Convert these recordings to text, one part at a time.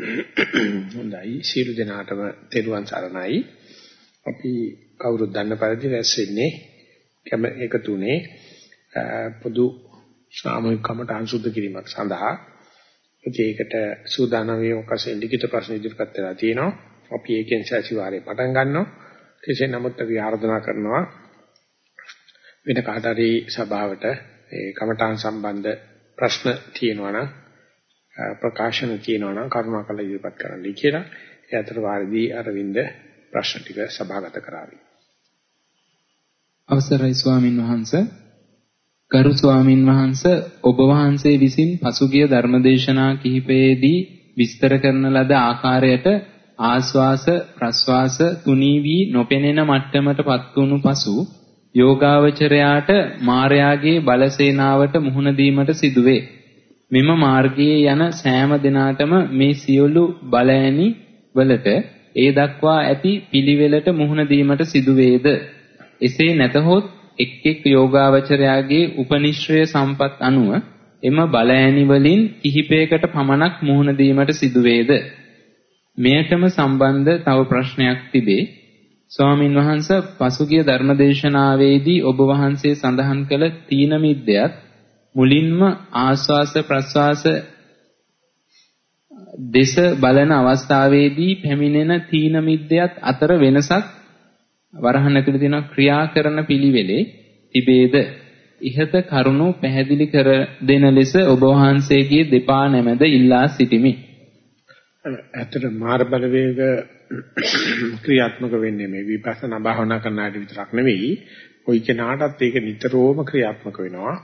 හොඳයි සීල දෙනාටම තෙරුවන් සරණයි. අපි කවුරුත් දන්න පරිදි රැස් වෙන්නේ කැම එකතුනේ පොදු සාමූහික කමඨාන් සුද්ධ කිරීමක් සඳහා. ඒකට සූදානම් වීම වශයෙන් ලිඛිත ප්‍රශ්න ඉදිරිපත් කරලා තියෙනවා. අපි ඒකෙන් සැසිවාරේ පටන් ගන්නවා. කෙසේ නමුත් අපි ආරාධනා කරනවා වෙන කාට හරි සභාවට ඒ කමඨාන් සම්බන්ධ ප්‍රශ්න තියෙනවා නම් ප්‍රකාශන තියෙනවා නම් කරුණාකරලා ඉදිරිපත් කරන්නයි කියලා. ඒ අතර වාරදී අරවින්ද ප්‍රශ්න ටික සභාගත කරાવી. අවසරයි ස්වාමින් වහන්සේ ගරු ස්වාමින් වහන්සේ ඔබ වහන්සේ විසින් පසුගිය ධර්මදේශනා කිහිපයේදී විස්තර කරන ලද ආකාරයට ආස්වාස ප්‍රස්වාස තුනී වී නොපෙනෙන මට්ටමටපත් වුණු පසු යෝගාවචරයාට මායාගේ බලසේනාවට මුහුණ දීමට සිදුවේ. මෙම මාර්ගයේ යන සෑම දිනාටම මේ සියලු බලෑනි වලට ඒ දක්වා ඇති පිළිවෙලට මුහුණ දීමට සිදු වේද? එසේ නැතහොත් එක් එක් යෝගාවචරයාගේ උපනිශ්‍රය සම්පත් අනුව එම බලෑනි වලින් කිහිපයකට පමණක් මුහුණ දීමට සිදු වේද? මෙයටම සම්බන්ධ තව ප්‍රශ්නයක් තිබේ. ස්වාමින් වහන්සේ පසුගිය ධර්මදේශනාවේදී ඔබ වහන්සේ සඳහන් කළ තීන මිද්දයත් මුලින්ම ආස්වාස ප්‍රස්වාස දේශ බලන අවස්ථාවේදී පැමිණෙන තීන මිද්දයත් අතර වෙනසක් වරහන් ඇතුළේ තියෙන ක්‍රියා කරන පිළිවෙලේ තිබේද ඉහත කරුණු පැහැදිලි කර දෙන ලෙස ඔබ වහන්සේගේ දෙපා නැමැද ඉල්ලා සිටිමි. ඇත්තට මාර බලවේග ක්‍රියාත්මක වෙන්නේ මේ විපස්සනා භාවනා කරන අයට විතරක් නෙවෙයි. කොයි කෙනාටත් ඒක නිතරම ක්‍රියාත්මක වෙනවා.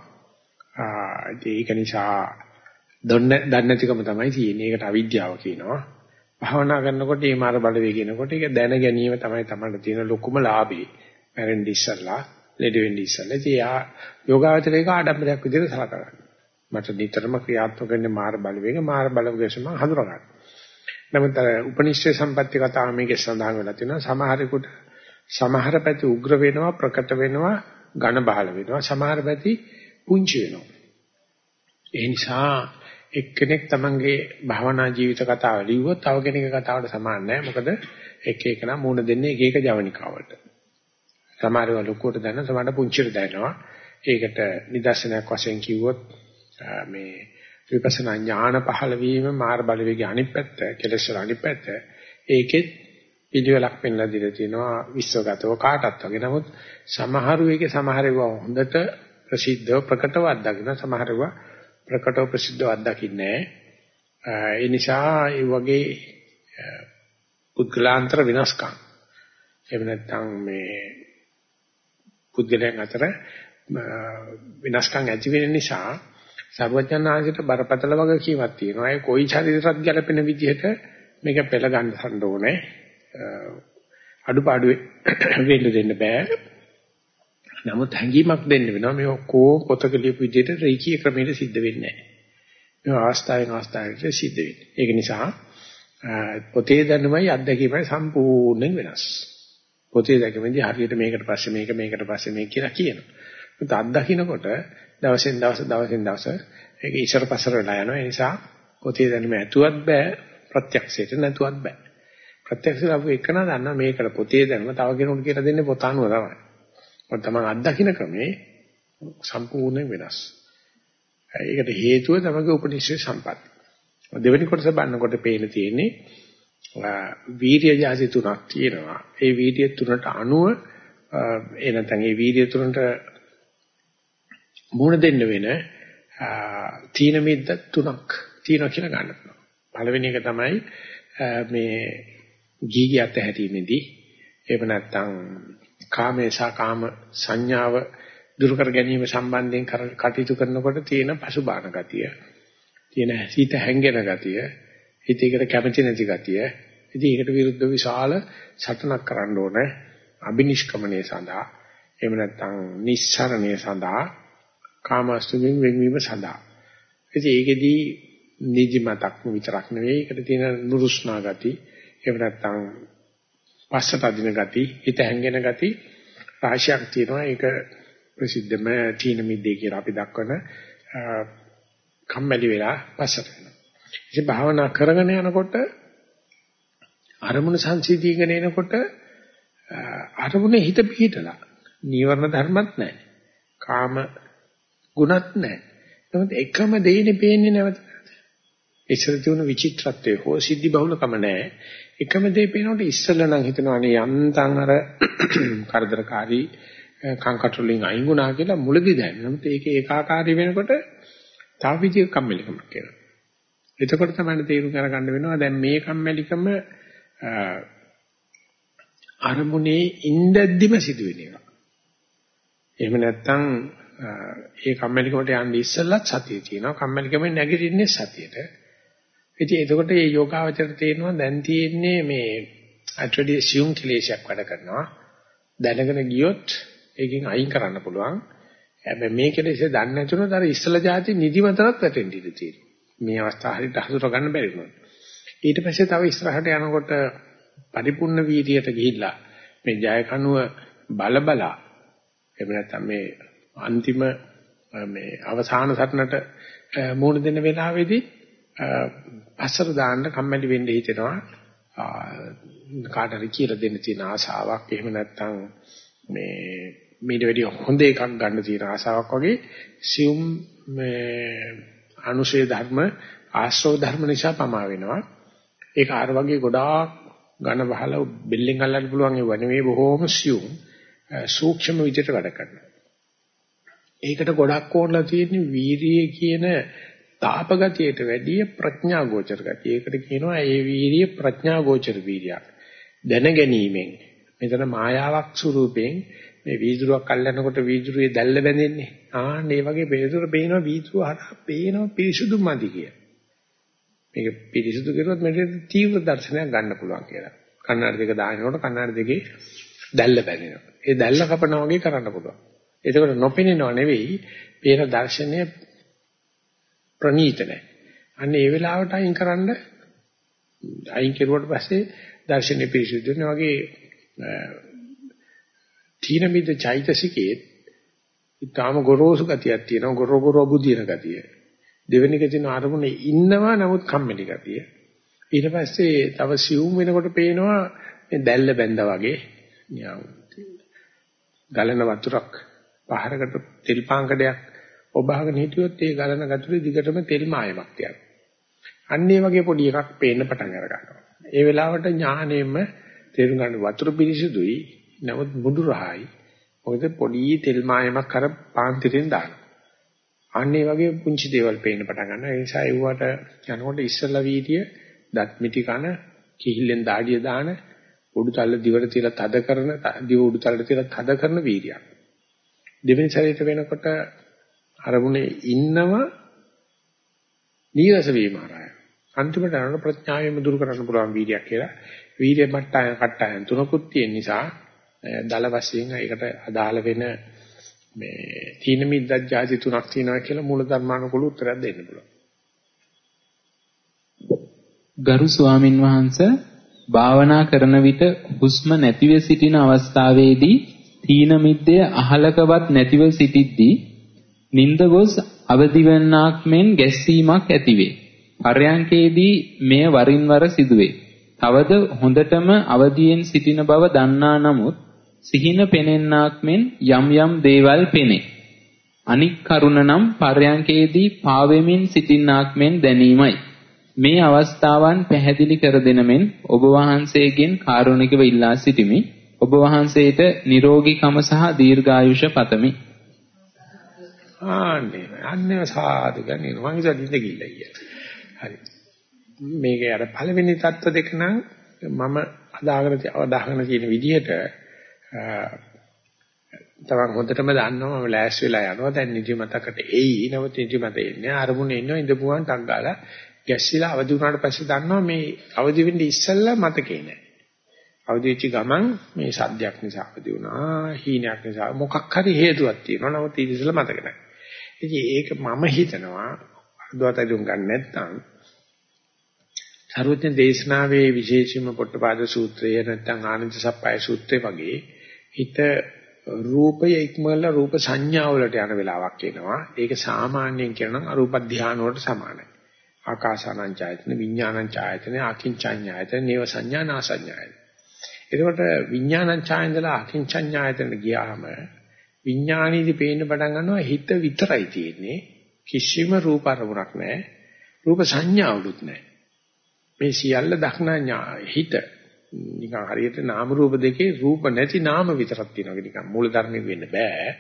ඒක නිසා දන්නේ නැතිකම තමයි තියෙන්නේ. ඒකට අවිද්‍යාව කියනවා. භාවනා කරනකොට මේ මාර බලවේග කියනකොට ඒක දැන ගැනීම තමයි තමයි තියෙන ලොකුම ලාභේ. මැරෙන්න ඉස්සල්ලා, ලෙඩ වෙන්න ඉස්සල්ලා. ඉතින් යා යෝගාවචරයක ආඩම්බරයක් විදිහට සලකනවා. මට නිතරම ක්‍රියාත්මක වෙන්නේ මාර බලවේග, මාර බලවේග සම හඳුනා ගන්න. නමුත් උපනිෂ්ඨ සම්පත්‍ය කතාව මේකේ සඳහන් වෙලා තියෙනවා. සමහරෙකුට සමහර පැති උග්‍ර වෙනවා, ප්‍රකට වෙනවා, ඝන බහල වෙනවා. සමහර පැති පුංචි වෙනවා. ඒ නිසා එක්කෙනෙක් තමන්ගේ භවනා ජීවිත කතාව ලිව්වොත් තව කෙනෙක්ගේ කතාවට සමාන නැහැ. මොකද එක එකනා මූණ දෙන්නේ එක එක ජවනිකාවට. සමහරව ලොකුවට දැන සමහරට පුංචිට දැනෙනවා. ඒකට නිදර්ශනයක් වශයෙන් කිව්වොත් මේ විපස්සනා ඥාන පහළ වීම මාර්ග බලවේගයේ අනිත් පැත්ත, කෙලෙස් වල අනිත් පැත්ත. ඒකෙත් පිළිවෙලක් පෙන්ලා දීලා තිනවා විශ්වගතව කාටත් වගේ. නමුත් සමහරු ඒකේ සමහරව හොඳට ප්‍රසිද්ධව ප්‍රකටව අත්දකින්න. සමහරව ප්‍රකටව ප්‍රසිද්ධව අත්දකින්නේ ඒ නිසා ඒ වගේ පුද්ගලාන්තර විනාශකම් එහෙම නැත්නම් මේ පුද්ගලයන් අතර විනාශකම් ඇති වෙන නිසා සර්වඥාන්සිට බරපතල වගේ කීමක් තියෙනවා. ඒ කොයි ශරීරයක් ගැලපෙන විදිහට මේක පෙළ ගන්න ඕනේ අඩුපාඩු වෙන්න දෙන්න බෑ. නමුත් හැඟීමක් දෙන්න වෙනවා මේ ඔක්කොම පොතක ලියපු විදිහට රේකී ක්‍රමයට සිද්ධ වෙන්නේ නැහැ. මේ අවස්ථාවෙන් අවස්ථාවට සිද්ධ වෙන්නේ. ඒක නිසා පොතේ දැනුමයි අත්දැකීමයි සම්පූර්ණයෙන් වෙනස්. පොතේ දැකීමේදී හරියට මේකට පස්සේ මේක මේකට පස්සේ මේක කියලා කියනවා. ඒත් අත්දකින්නකොට දවසෙන් දවස දවසෙන් දවස ඒක ඉස්සර පස්සර වෙලා යනවා. ඒ නිසා පොතේ දැනුම ඇතුවත් බෑ ප්‍රත්‍යක්ෂයට නැතුවත් බෑ. ප්‍රත්‍යක්ෂව අපි එකන දන්නා මේකට පොතේ දැනුම තව කෙනෙකුට කියලා දෙන්නේ පොත අනුව තමයි. මොකද තමයි අත්දකින්න ක්‍රමේ සම්පූර්ණයෙන් වෙනස්. ඒකට හේතුව තමයි උපනිෂේ සම්පත්. දෙවෙනි කොටස බලනකොට පේන තියෙන්නේ වීර්ය ජාති තුනක් තියෙනවා. ඒ වීර්ය තුනට අනුව ඒ නැත්නම් ඒ වීර්ය තුනට මුණ දෙන්න වෙන තීන මිද්ද තුනක් තියෙනවා කියලා ගන්න පුළුවන්. පළවෙනි එක තමයි මේ ගීගියත් හැටීමේදී එහෙම නැත්නම් කාමේ සහ කාම සංඥාව දුරු කර ගැනීම සම්බන්ධයෙන් කටයුතු කරනකොට තියෙන පසුබාන ගතිය තියෙන හිත හැංගෙන ගතිය හිතේකට කැමති නැති ගතිය. ඉතින් ඒකට විරුද්ධ විශාල සටනක් කරන්න ඕනේ අබිනිෂ්ක්‍මණය සඳහා. එහෙම නැත්නම් නිස්සරණය සඳහා කාමස්තුමින් වෙන්වීම සඳහා. ඉතින් ඒකෙදී නිදිමතක් විතරක් නෙවෙයි ඒකට තියෙන නුරුස්නා ගති. එහෙම නැත්නම් පස්සට අදින ගති, හිත හැංගෙන ගති රාශියක් තියෙනවා. ඒක ප්‍රසිද්ධම තීන මිද්දේ කියලා අපි දක්වන කම්මැලි වෙලා පස්සට යනවා. ඉතින් භාවනා කරගෙන යනකොට අරමුණ සංසිඳීගෙන එනකොට අරමුණේ හිත පිහිටලා නීවරණ ධර්මත් නැහැ. කාම ගුණත් නැහැ. නමුත් එකම දෙයිනේ පේන්නේ නැවත. ඉස්සර තියුණු විචිත්‍රත්වයේ හෝ සිද්ධි බහුලකම නැහැ. එකම දේ පේනකොට ඉස්සෙල්ලා නම් හිතනවා අනේ යන්තම් අර කරදරකාරී කංකටොලින් අයින් වුණා කියලා මුලදී දැනෙනවා. නමුත් ඒක ඒකාකාරී වෙනකොට තව විදිහක කම්මැලිකමක් එනවා. එතකොට තමයි තේරුම් ගන්න වෙනවා දැන් මේ කම්මැලිකම අරමුණේ ඉඳද්දිම සිදුවෙන එක. එහෙම නැත්නම් ඒ කම්මැලිකමට යන්නේ ඉස්සෙල්ලත් සතිය තියෙනවා. කම්මැලිකමෙන් නැගිටින්නේ සතියට. ඉතින් එතකොට මේ යෝගාවචර තේරෙනවා දැන් තියෙන්නේ මේ අටඩි සියුම් ක්ලේශයක් වැඩ කරනවා. දැනගෙන ගියොත් ඒකෙන් අයින් කරන්න පුළුවන්. හැබැයි මේ කෙලෙසේ දන්නේ නැතුනොත් අර ඉස්සලා જાති නිදිමතවත් වැටෙන්න ඉඩ තියෙනවා. මේ අවස්ථාව හරියට හසුර ගන්න බැරි වුණා. ඊට පස්සේ තව ඉස්සරහට යනකොට පරිපූර්ණ වීර්යයට ගිහිල්ලා මේ ජය කණුව බලබලා එහෙම නැත්නම් මේ අන්තිම මේ අවසාන සටනට මූණ දෙන්න වෙලාවේදී පස්සට දාන්න කම්මැලි වෙන්න හිතෙනවා. කාටද කියලා දෙන්න තියෙන ආසාවක්. එහෙම නැත්නම් මේ මීට වැඩිය හොඳ එකක් ගන්න තියෙන ආසාවක් වගේ සියුම් මේ අනුශේ ධර්ම ආශ්‍රව ධර්ම නිසා පමා වෙනවා. ඒක අර වගේ ගොඩාක් ඝන බහල බෙල්ලෙන් අල්ලන්න පුළුවන් ඒව නෙවෙයි බොහොම සියුම් සූක්ෂම විදිහට වැඩ කරනවා. ඒකට ගොඩක් ඕනලා තියෙන්නේ වීරිය කියන තාපගතියට වැඩිය ප්‍රඥා ගෝචර ගතිය. ඒකට කියනවා ඒ වීරිය ප්‍රඥා ගෝචර වීරියක්. දැන ගැනීමෙන් මෙතන මායාවක් ස්වරූපයෙන් මේ වීදුරුවක් අල්ලනකොට වීදුරුවේ දැල්ල බැඳෙන්නේ. ආන්න ඒ වගේ වීදුර පේනවා වීදුරුව හරහා පේනවා පිරිසුදු මදි කිය. මේක පිරිසුදු කරුවොත් මෙතන තීව්‍ර දර්ශනයක් ගන්න පුළුවන් කියලා. කන්නාඩි දෙක දානකොට කන්නාඩි දෙකේ දැල්ල බැඳෙනවා. ඒ දැල්ල කපනවා වගේ කරන්න පුළුවන්. එතකොට නොපෙනෙනව නෙවෙයි, පේන දර්ශනය ප්‍රනීත නැහැ. අන්න ඒ වෙලාවට අයින් කරන්න අයින් කෙරුවට පස්සේ දර්ශනය පිරිසුදු වෙනවා වගේ තීන මිද චෛතසිකේ ඊටාම ගොරෝසු ගතියක් තියෙනවා ගොරෝගොරෝ බුදින ගතිය. දෙවෙනි එක තියෙන අරමුණේ ඉන්නවා නමුත් කම්මැලි ගතිය. ඊට පස්සේ තව සියුම් වෙනකොට පේනවා මේ දැල්ල බැඳා වගේ ගලන වතුරක් පහරකට තෙල් පාංකඩයක් ඔබහගෙන හිටියොත් ඒ ගලන ගතුරේ දිගටම තෙල් මායමක් යනවා. අන්න ඒ වගේ පොඩි එකක් පේන්න පටන් අර ගන්නවා. ඒ වෙලාවට ඥාණයෙන්ම තේරුම් ගන්න වතුර පිරිසිදුයි නමුත් මුඩු රහයි. මොකද පොඩි තෙල් මායමක් අර පාන්තිරෙන් දානවා. අන්න ඒ වගේ පුංචි දේවල් පේන්න පටන් ගන්නවා. ඒ නිසා ඒවට යනකොට ඉස්සලා වීදිය දත් මිටි කන කිහිල්ලෙන් දාඩිය දාන උඩු තල්ල දිවට තියලා තද කරන දිව උඩු තල්ලට තියලා තද කරන වීර්යයක්. දෙවෙනි සැරේට වෙනකොට අරමුණේ ඉන්නව නීරස වීම හරහා. අන්තිමට අරන ප්‍රඥාවෙම දුරු කරන්න පුළුවන් වීර්යයක් කියලා. වීර්ය මට්ටය කට්ටයන් තුනකුත් තියෙන නිසා දල වශයෙන් ඒකට අදාළ වෙන මේ තීන මිද්දක් ಜಾති තුනක් තියෙනවා කියලා මූල ධර්මානුකූල උත්තරයක් දෙන්න පුළුවන්. ගරු ස්වාමින් වහන්සේ භාවනා කරන විට හුස්ම නැතිව සිටින අවස්ථාවේදී තීන මිද්දය අහලකවත් නැතිව සිටිද්දී නිନ୍ଦ ගොස් අවදිවන්නාක් මෙන් ගැස්සීමක් ඇතිවේ. පරයන්කේදී මෙය වරින් වර සිදුවේ. තවද හොඳටම අවදියෙන් සිටින බව දන්නා නමුත් සිහින පෙනෙන්නාක් මෙන් යම් යම් දේවල් පෙනේ. අනික් කරුණ නම් පරයන්කේදී පාවෙමින් සිටින්නාක් මෙන් දැනීමයි. මේ අවස්ථාවන් පැහැදිලි කර දෙන මෙන් ඔබ වහන්සේගෙන් කාරුණිකව ඉල්ලා සිටිමි. ඔබ වහන්සේට නිරෝගීකම සහ දීර්ඝායුෂ පතමි. ආන්නේ අන්නේ සාදු ගන්නේ මං ඉතින් දින්ද කිල්ල කියලා. හරි. මේකේ අර පළවෙනි தত্ত্ব දෙක නම් මම අදාගෙන අදාගෙන තියෙන විදිහට තමන් හොඳටම දන්නවා මම ලෑස් වෙලා යනවා. දැන් නිදිමතකට එයි. නැවත නිදිමත එන්නේ අරමුණේ ඉන්නවා ඉඳපුවාන් ටක් ගාලා ගැස්සිලා අවදි වුණාට පස්සේ දන්නවා මේ අවදි වෙන්න ඉස්සෙල්ලා මතකේ නැහැ අවදි වෙච්ච ගමන් මේ සද්දයක් නිසා අවදි වුණා හීනයක් නිසා. මොකක් හරි හේතුවක් තියෙනවා. නමුත් ඉතින් ඉස්සෙල්ලා මතක නැහැ ඉතින් ඒක මම හිතනවා අදවතරුම් ගන්න නැත්නම් සර්වඥ දේශනාවේ විශේෂයෙන්ම පොට්ටපාද සූත්‍රය නැත්නම් ආනන්ද සප්පයි සූත්‍රය වගේ හිත රූපය ඉක්මවල රූප සංඥා වලට යන වෙලාවක් එනවා. ඒක සාමාන්‍යයෙන් කියනනම් අරූප ධානය වලට සමානයි. ආකාසානංචායතන විඥානංචායතන අකින්චඤ්ඤායතන නේව සංඥා නාසඤ්ඤායතන එතකොට විඥානංචායතනලා අකින්චඤ්ඤායතනට ගියාම විඥානීදි පේන්න පටන් ගන්නවා හිත විතරයි තියෙන්නේ. කිසිම රූප අරමුණක් නැහැ. රූප සංඥාවලුත් නැහැ. මේ සියල්ල දක්නා හිත. නිකන් හරියට නාම රූප දෙකේ රූප නැති නාම විතරක් තියෙනවා. නිකන් මූල ධර්මෙ වෙන්න බෑ.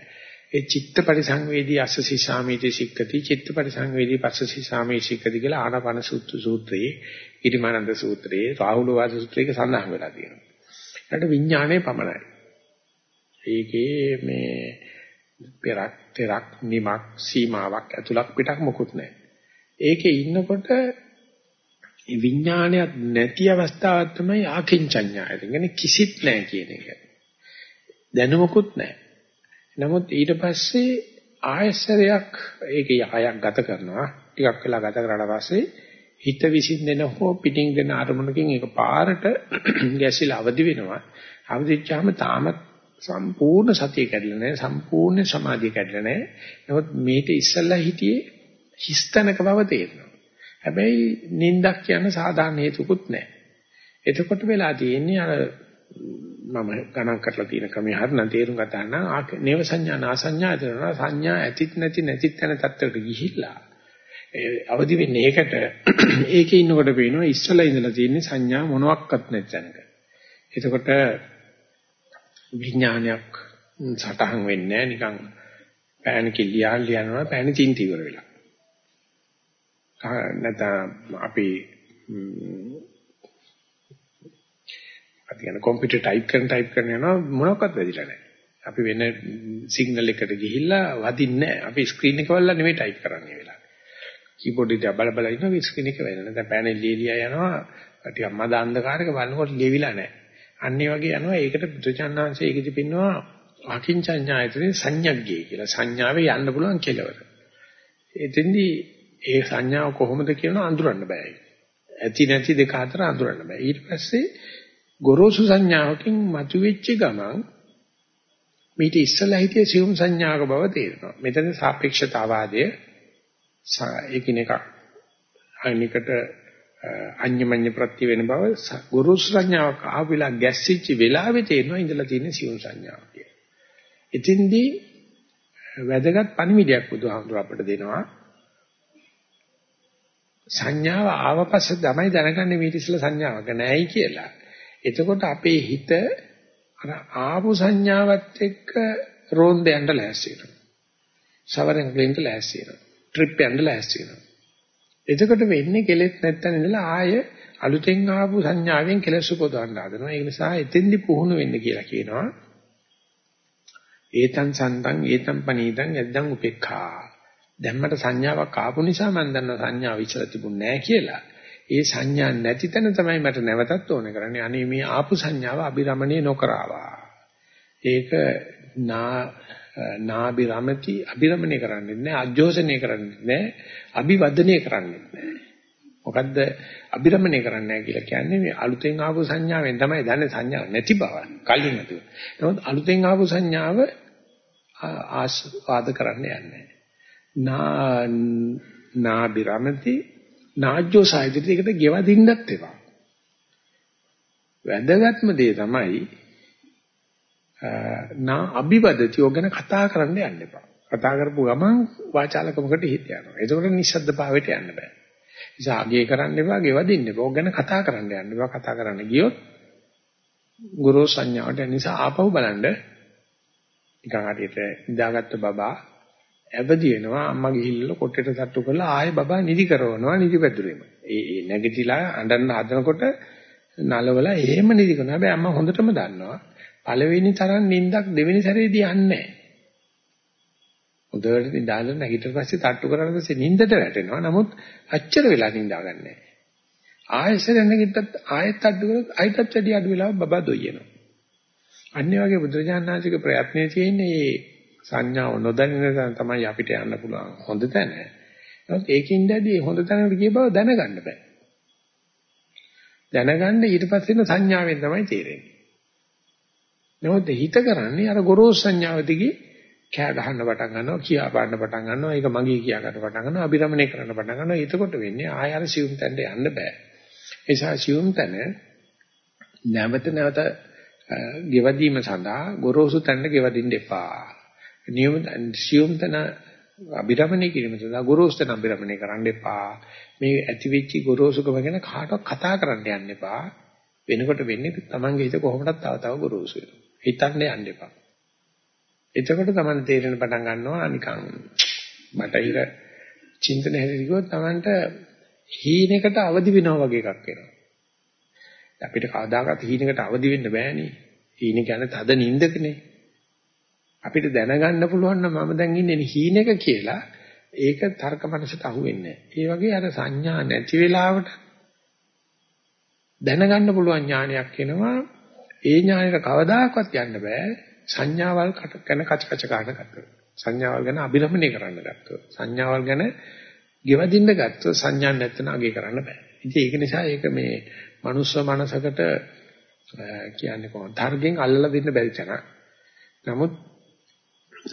ඒ චිත්ත පරිසංවේදී අස්සසි සාමීති සික්කති චිත්ත පරිසංවේදී පස්සසි සාමී සික්කති කියලා ආනාපාන සූත්‍ර සූත්‍රයේ ඉරිමානන්ද සූත්‍රයේ රාහුල වාද සූත්‍රයේ සඳහන් වෙලා තියෙනවා. ඊට විඥානයේ පමණයි. ඒකේ මේ පෙරක් තෙරක් නිමක් සීමාවක් ඇතුළක් පිටක් මොකුත් නැහැ. ඒකේ ඉන්නකොට විඥානයක් නැති අවස්ථාවක් තමයි ආකින්චඤ්ඤාය. ඒ කියන්නේ කිසිත් නැහැ කියන එක. දැනුමකුත් නැහැ. නමුත් ඊට පස්සේ ආයසරයක් ඒකේ ආයක් ගත කරනවා. ටිකක් වෙලා ගත කරලා පස්සේ හිත විසින් දෙන හෝ පිටින් දෙන අරමුණකින් ඒක පාරට ගැසිලා අවදි වෙනවා. අවදිච්චාම තාමත් සම්පූර්ණ සතිය කැඩලා නැහැ. සම්පූර්ණ සමාධිය කැඩලා නැහැ. නමුත් මේක ඉස්සල්ලා හිටියේ හිස්තනක බව තේරෙනවා. හැබැයි නින්දක් කියන සාධාරණ හේතුකුත් නැහැ. එතකොට වෙලා තියෙන්නේ අර මම ගණන් කරලා තියෙන ක්‍රමයේ හරිනම් තේරුම් ගත්තා නම් නේව සංඥා නාසඤ්ඤා දෙනවා සංඥා ඇතිත් නැති නැතිත් යන තත්ත්වයට ගිහිල්ලා අවදි වෙන්නේ ඒකට ඒකේ ඉන්නකොට පේනවා ඉස්සලා ඉඳලා තියෙන සංඥා මොනවත් නැත්නම්ක. එතකොට විඥානයක් සටහන් වෙන්නේ නිකන් පෑන කිලියන් ලියනවා පෑන තින්ති ඉවර වෙලා. නැත්නම් අපි අපි කියන කම්පියුටර් ටයිප් කරන ටයිප් කරන යනවා මොනවක්වත් වැදිලා නැහැ. අපි වෙන සිග්නල් එකට ගිහිල්ලා වදින්නේ නැහැ. අපි ස්ක්‍රීන් එක වල නෙමෙයි ටයිප් කරන්නේ වෙලාව. කීබෝඩ් එක බල බල ඉන්නවා ස්ක්‍රීන් එක වෙන. දැන් පැනල් ලියලියා යනවා ටිකක් මද අන්ධකාරයක බලනකොට ලියවිලා නැහැ. අන්න ඒ වගේ යනවා ඒකට බුදුචානන්සේ ඒකෙදි පින්නවා අකින්චඤ්ඤායතනේ සංඥග්ගේ කියලා. සංඥාවේ යන්න පුළුවන් කෙලවර. එතෙන්දී ඒ සංඥාව කොහොමද කියන අඳුරන්න බෑ. ඇති නැති දෙක අතර අඳුරන්න බෑ. ඊට පස්සේ ගොරෝසු සංඥාවකින් මතුවෙච්ච ගමන් මේක ඉස්සලා හිටිය සියුම් සංඥාක බව තේරෙනවා. මෙතන සාපේක්ෂතාවාදය ඒකිනෙක අනිකට අඤ්ඤමඤ්ඤ ප්‍රත්‍ය වෙන බව ගොරෝසු සංඥාවක් ආවිලා ගැස්සිච්ච වෙලාවේ තේරෙනවා ඉඳලා තියෙන සියුම් සංඥාව කියලා. ඉතින්දී වැදගත් පණිවිඩයක් බුදුහාමුදුර අපට දෙනවා. සංඥාව ආවපස්සේ තමයි දැනගන්නේ මේ ඉතිසල සංඥාවක් නැහැයි කියලා. එතකොට අපේ හිත අර ආපු සංඥාවත් එක්ක රෝන්ද යන්න ලෑස්ති වෙනවා. සවරෙන් ගලින්ට ලෑස්ති වෙනවා. ට්‍රිප් යන්න ලෑස්ති වෙනවා. එතකොට වෙන්නේ කෙලෙත් නැත්තන ඉඳලා ආය අලුතෙන් ආපු සංඥාවෙන් කෙලස් උපදවන්න හදනවා. ඒ නිසා එතෙන්දි පුහුණු වෙන්න කියලා කියනවා. ඒතං සන්තං ඒතං පනීතං යද්දං උපේක්ඛා. දැම්මට සංඥාවක් ආපු නිසා මම දන්නවා සංඥාව ඉස්සර තිබුණ නැහැ කියලා. ඒ සංඥා නැති තැන තමයි මට නැවතත් ඕනේ කරන්නේ. අනේ මේ ආපු සංඥාව අබිරමණය නොකරවා. ඒක නා නාබිරමති අබිරමණය කරන්නේ නැහැ, අජෝසනය කරන්නේ නැහැ, අභිවදනය කරන්නේ නැහැ. මොකද්ද අබිරමණය කරන්නේ නැහැ කියලා කියන්නේ මේ අලුතෙන් ආපු සංඥාවෙන් තමයි දන්නේ සංඥාවක් නැති බව. කලින් නැතුව. නමුත් අලුතෙන් ආපු සංඥාව ආස්වාද කරන්න යන්නේ නැහැ. නා නාබිරමති නාජ්ජෝ සාහිත්‍යයට ඒකට ගෙවදින්නත් එපා. වැදගත්ම දේ තමයි නා අභිවදති ඔගන කතා කරන්න යන්න එපා. කතා කරපු ගමන් වාචාලකමකට හිත යනවා. ඒකෝට නිස්සද්ද භාවයට යන්න බෑ. නිසා අගේ කරන්න එපා, ගෙවදින්න එපා. ඔගන කතා කරන්න යන්න එපා. කතා කරන්න ගියොත් ගුරු සංඥාවට නිසා ආපහු බලන්න නිකන් හරියට ඉඳාගත්ත බබා ඇවදි වෙනවා අම්මා ගිහිල්ලා කොට්ටේට තට්ටු කරලා ආයෙ බබා නිදි කරවනවා නිදි පැදුරේම. ඒ ඒ නැගිටලා අඬන්න හදනකොට නලවලා එහෙම නිදි කරනවා. හැබැයි අම්මා හොඳටම දන්නවා පළවෙනි තරම් නිින්දක් දෙවෙනි සැරේදී යන්නේ නැහැ. හොඳට නිදාගෙන නැගිටිට පස්සේ තට්ටු කරලා පස්සේ නිින්දට වැටෙනවා. නමුත් අච්චර වෙලා නිින්දාගන්නේ නැහැ. ආයෙසර නැගිට්ටත් ආයෙත් අඩු කරලා ආයෙත් වැඩි අඩු වෙලා බබා දොයිනවා. අනිත් වගේ බුදුජානනාංශික ප්‍රයත්නයේ තියෙන්නේ සංඥාව නොදැනෙන තමයි අපිට යන්න පුළුවන් හොඳ තැන. නමුත් ඒකින් දැදී හොඳ තැනකට ගිය බව දැනගන්න බෑ. දැනගන්න ඊට පස්සේ සංඥාවෙන් තමයි තේරෙන්නේ. නමුත් හිත කරන්නේ අර ගොරෝසු සංඥාව දිගේ කෑ ගහන්න පටන් ගන්නවා කියා පාන්න පටන් ගන්නවා ඒක මගේ කියා ගන්න පටන් ගන්නවා අභිරමණය කරන්න පටන් ගන්නවා. එතකොට වෙන්නේ ආය අර සියුම් තැනට යන්න බෑ. ඒ නිසා සියුම් තැන නැවත නැවත ගෙවදීම සඳහා ගොරෝසු තැනට ගෙවදින්න එපා. නියම සියුම් තැන අභිරමණය කිරීම සඳහා ගොරෝසු තැන අභිරමණය කරන්න එපා. මේ ඇති වෙච්ච ගොරෝසුකම ගැන කාටවත් කතා කරන්න යන්න එපා. වෙනකොට වෙන්නේ තමන්ගේ හිත කොහොමදත් තව තව ගොරෝසු වෙනවා. හිතන්න යන්න එපා එතකොට තමයි තේරෙන පටන් ගන්නවා නිකන් බටහිර චින්තන හැදෙද්දී තමන්ට හීනෙකට අවදි වෙනවා වගේ එකක් වෙනවා. අපිට කවදාකවත් හීනෙකට අවදි වෙන්න බෑනේ. හීන කියන්නේ තද නිින්දකනේ. අපිට දැනගන්න පුළුවන් නම් මම දැන් ඉන්නේ හීනෙක කියලා ඒක තර්ක මනසට අහු වෙන්නේ නැහැ. ඒ වගේ අර සංඥා නැති වෙලාවට දැනගන්න පුළුවන් ඥානයක් එනවා. ඒ ඥානෙට කවදාකවත් යන්න බෑ. සංඥාවල් ගැන කච කච ගන්න ගත්තොත් සංඥාවල් ගැන අභිරමණය කරන්න ගත්තොත් සංඥාවල් ගැන ගෙවදින්න ගත්තොත් සංඥා නැත්නම් අගේ කරන්න බෑ. ඉතින් ඒක නිසා ඒක මේ මනුස්ස මනසකට කියන්නේ කොහොමද? තර්ගෙන් අල්ලලා දෙන්න බැරි තැන. නමුත්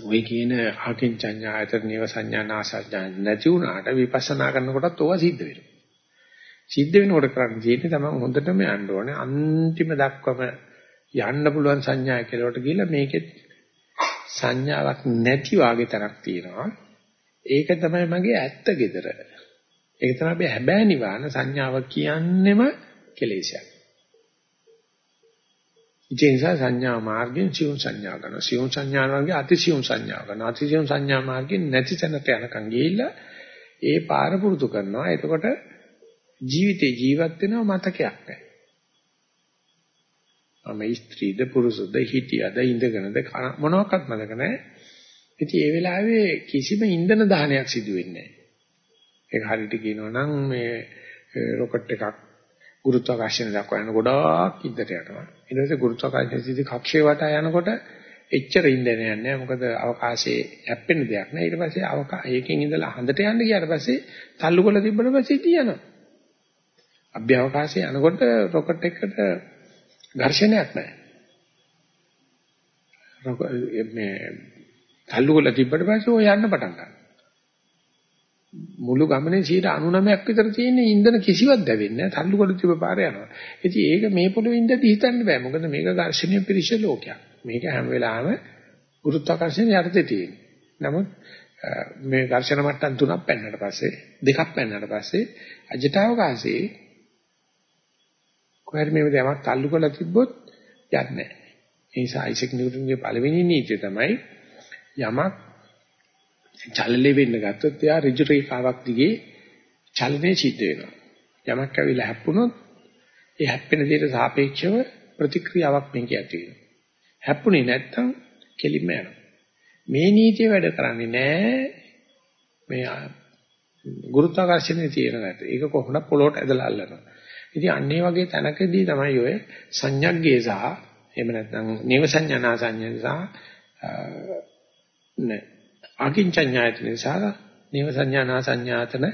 ওই කියන ආකින්චඤ්ඤා ආයතන නේව සංඥා නාසඥා නැති වුණාට විපස්සනා කරනකොටත් ඕවා සිද්ධ වෙනවා. සිද්ධ වෙනකොට කරන්නේ තියෙන්නේ තමයි හොඳටම යන්න ඕනේ අන්තිම දක්වම යන්න පුළුවන් සංඥා කෙලවට ගිහිල්ලා මේකෙත් සංඥාවක් නැති වාගේ තරක් තියෙනවා. ඒක තමයි මගේ ඇත්ත gedara. ඒක තමයි අපි හැබෑ නිවන සංඥාව කියන්නෙම කෙලෙසයක්. ඒ නිසා සංඥා මාර්ගයෙන් සියුම් සංඥා කරනවා. සියුම් සංඥා මාර්ගයෙන් අතිසියුම් සංඥා කරනවා. අතිසියුම් සංඥා මාර්ගයෙන් නැති තැනට යනකම් ගිහිල්ලා ඒ පාර පුරුදු කරනවා. එතකොට ජීවිතේ ජීවත් වෙනව මතකයක් නැහැ. මම ස්ත්‍රීද පුරුෂද හිටියද ඉඳගෙනද මොනවාක්වත් මතක නැහැ. ඉතින් ඒ වෙලාවේ කිසිම ඉන්ධන දහනයක් සිදු වෙන්නේ නැහැ. ඒක හරියට කියනවා නම් මේ රොකට් එකක් ගුරුත්වාකර්ෂණ දක්වා යන ගොඩාක් ඉද්දට යනවා. ඊට පස්සේ ගුරුත්වාකර්ෂණයේදී කක්ෂේ වටා යනකොට එච්චර ඉන්ධනයක් නැහැ. මොකද අවකාශයේ හැප්පෙන දෙයක් නෑ. ඊට පස්සේ අවකා ඒකෙන් ඉඳලා හඳට යන්න ගියාට පස්සේ තල්ලු කරලා තිබ්බට පස්සේ තියනවා. අභ්‍යවකාශයේ යනකොට රොකට් එකකට ඝර්ෂණයක් නැහැ. මේ තල්ලු කරලා තිබ්බට පස්සේ ඔය යන්න පටන් ගන්නවා. මුළු ගමනේ 99ක් විතර තියෙන ඉන්ධන කිසිවක් දැවෙන්නේ නැහැ. තල්ලු කරලා තිබ්බ පාර යනවා. ඉතින් ඒක මේ පොළොවේ ඉඳදී හිතන්න බෑ. මොකද මේක ඝර්ෂණීය පිරිස ලෝකයක්. මේක හැම වෙලාවෙම ගුරුත්වාකර්ෂණ යටතේ තියෙන. නමුත් මේ ඝර්ෂණ මට්ටම් තුනක් පෙන්නට පස්සේ දෙකක් පෙන්නට පස්සේ අජටවකාශයේ කොහරි මේ යමක් තල්ලු කරලා තිබ්බොත් යන්නේ නැහැ. ඒ නිසා අයිසෙක් නිව්ටන්ගේ පළවෙනි නීතිය තමයි යමක් චලලේ වෙන්න ගත්තොත් එයා ඍජු රේඛාවක් දිගේ චලනයේ සිද්ධ වෙනවා. යමක් ඇවිල්ලා හැප්පුණොත් ඒ හැප්පෙන දෙයට සාපේක්ෂව ප්‍රතික්‍රියාවක් මේකේ ඇති වෙනවා. හැප්පුණේ නැත්තම් කෙලින්ම යනවා. මේ නීතිය වැඩ කරන්නේ නැහැ මේ ගුරුත්වාකර්ෂණයේ තියෙන නැත. ඒක කොහොමද පොළොට ඇදලා අල්ලනවා. ඉතින් අන්නේ වගේ තැනකදී තමයි ඔය සංඥග්ගේ සහ එහෙම නැත්නම් නේව සංඥානා සංඥා සහ නේ අකින්චඤ්ඤායතන සහ නේව සංඥානා සංඥාතන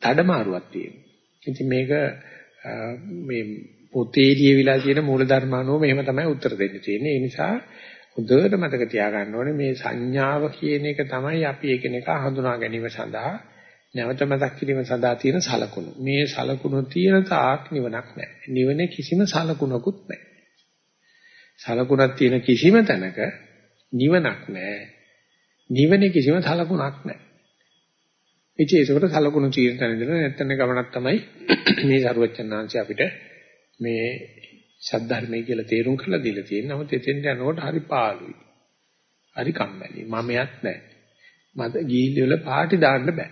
තඩමාරුවක් තියෙනවා. ඉතින් මේක මේ පොතේ ලියවිලා තියෙන මූලධර්මානෝ මෙහෙම තමයි උත්තර දෙන්න තියෙන්නේ. ඒ නිසා හොඳට මතක තියාගන්න ඕනේ මේ සංඥාව කියන එක තමයි අපි එකිනෙක හඳුනා ගැනීම සඳහා නැවත මතක් කිරීම සඳහා තියෙන සලකුණු. මේ සලකුණු තියෙන තාක් නිවනක් නැහැ. නිවනේ කිසිම සලකුණකුත් නැහැ. සලකුණක් තියෙන කිසිම තැනක නිවනක් නැහැ. නිවනේ කිසිම සලකුණක් නැහැ. ඉතින් ඒකට සලකුණු තියෙන තැන ඉඳලා නැත්තන ගමනක් තමයි මේ සරුවචනාංශي අපිට මේ සද්ධර්මයේ කියලා තේරුම් කරලා දීලා තියෙන්නේ. නමුත් එතෙන්ට යනකොට හරි පාළුයි. හරි කම්මැලි. මමයක් නැහැ. මට ගිහිල්ල වල පාටි දාන්න බෑ.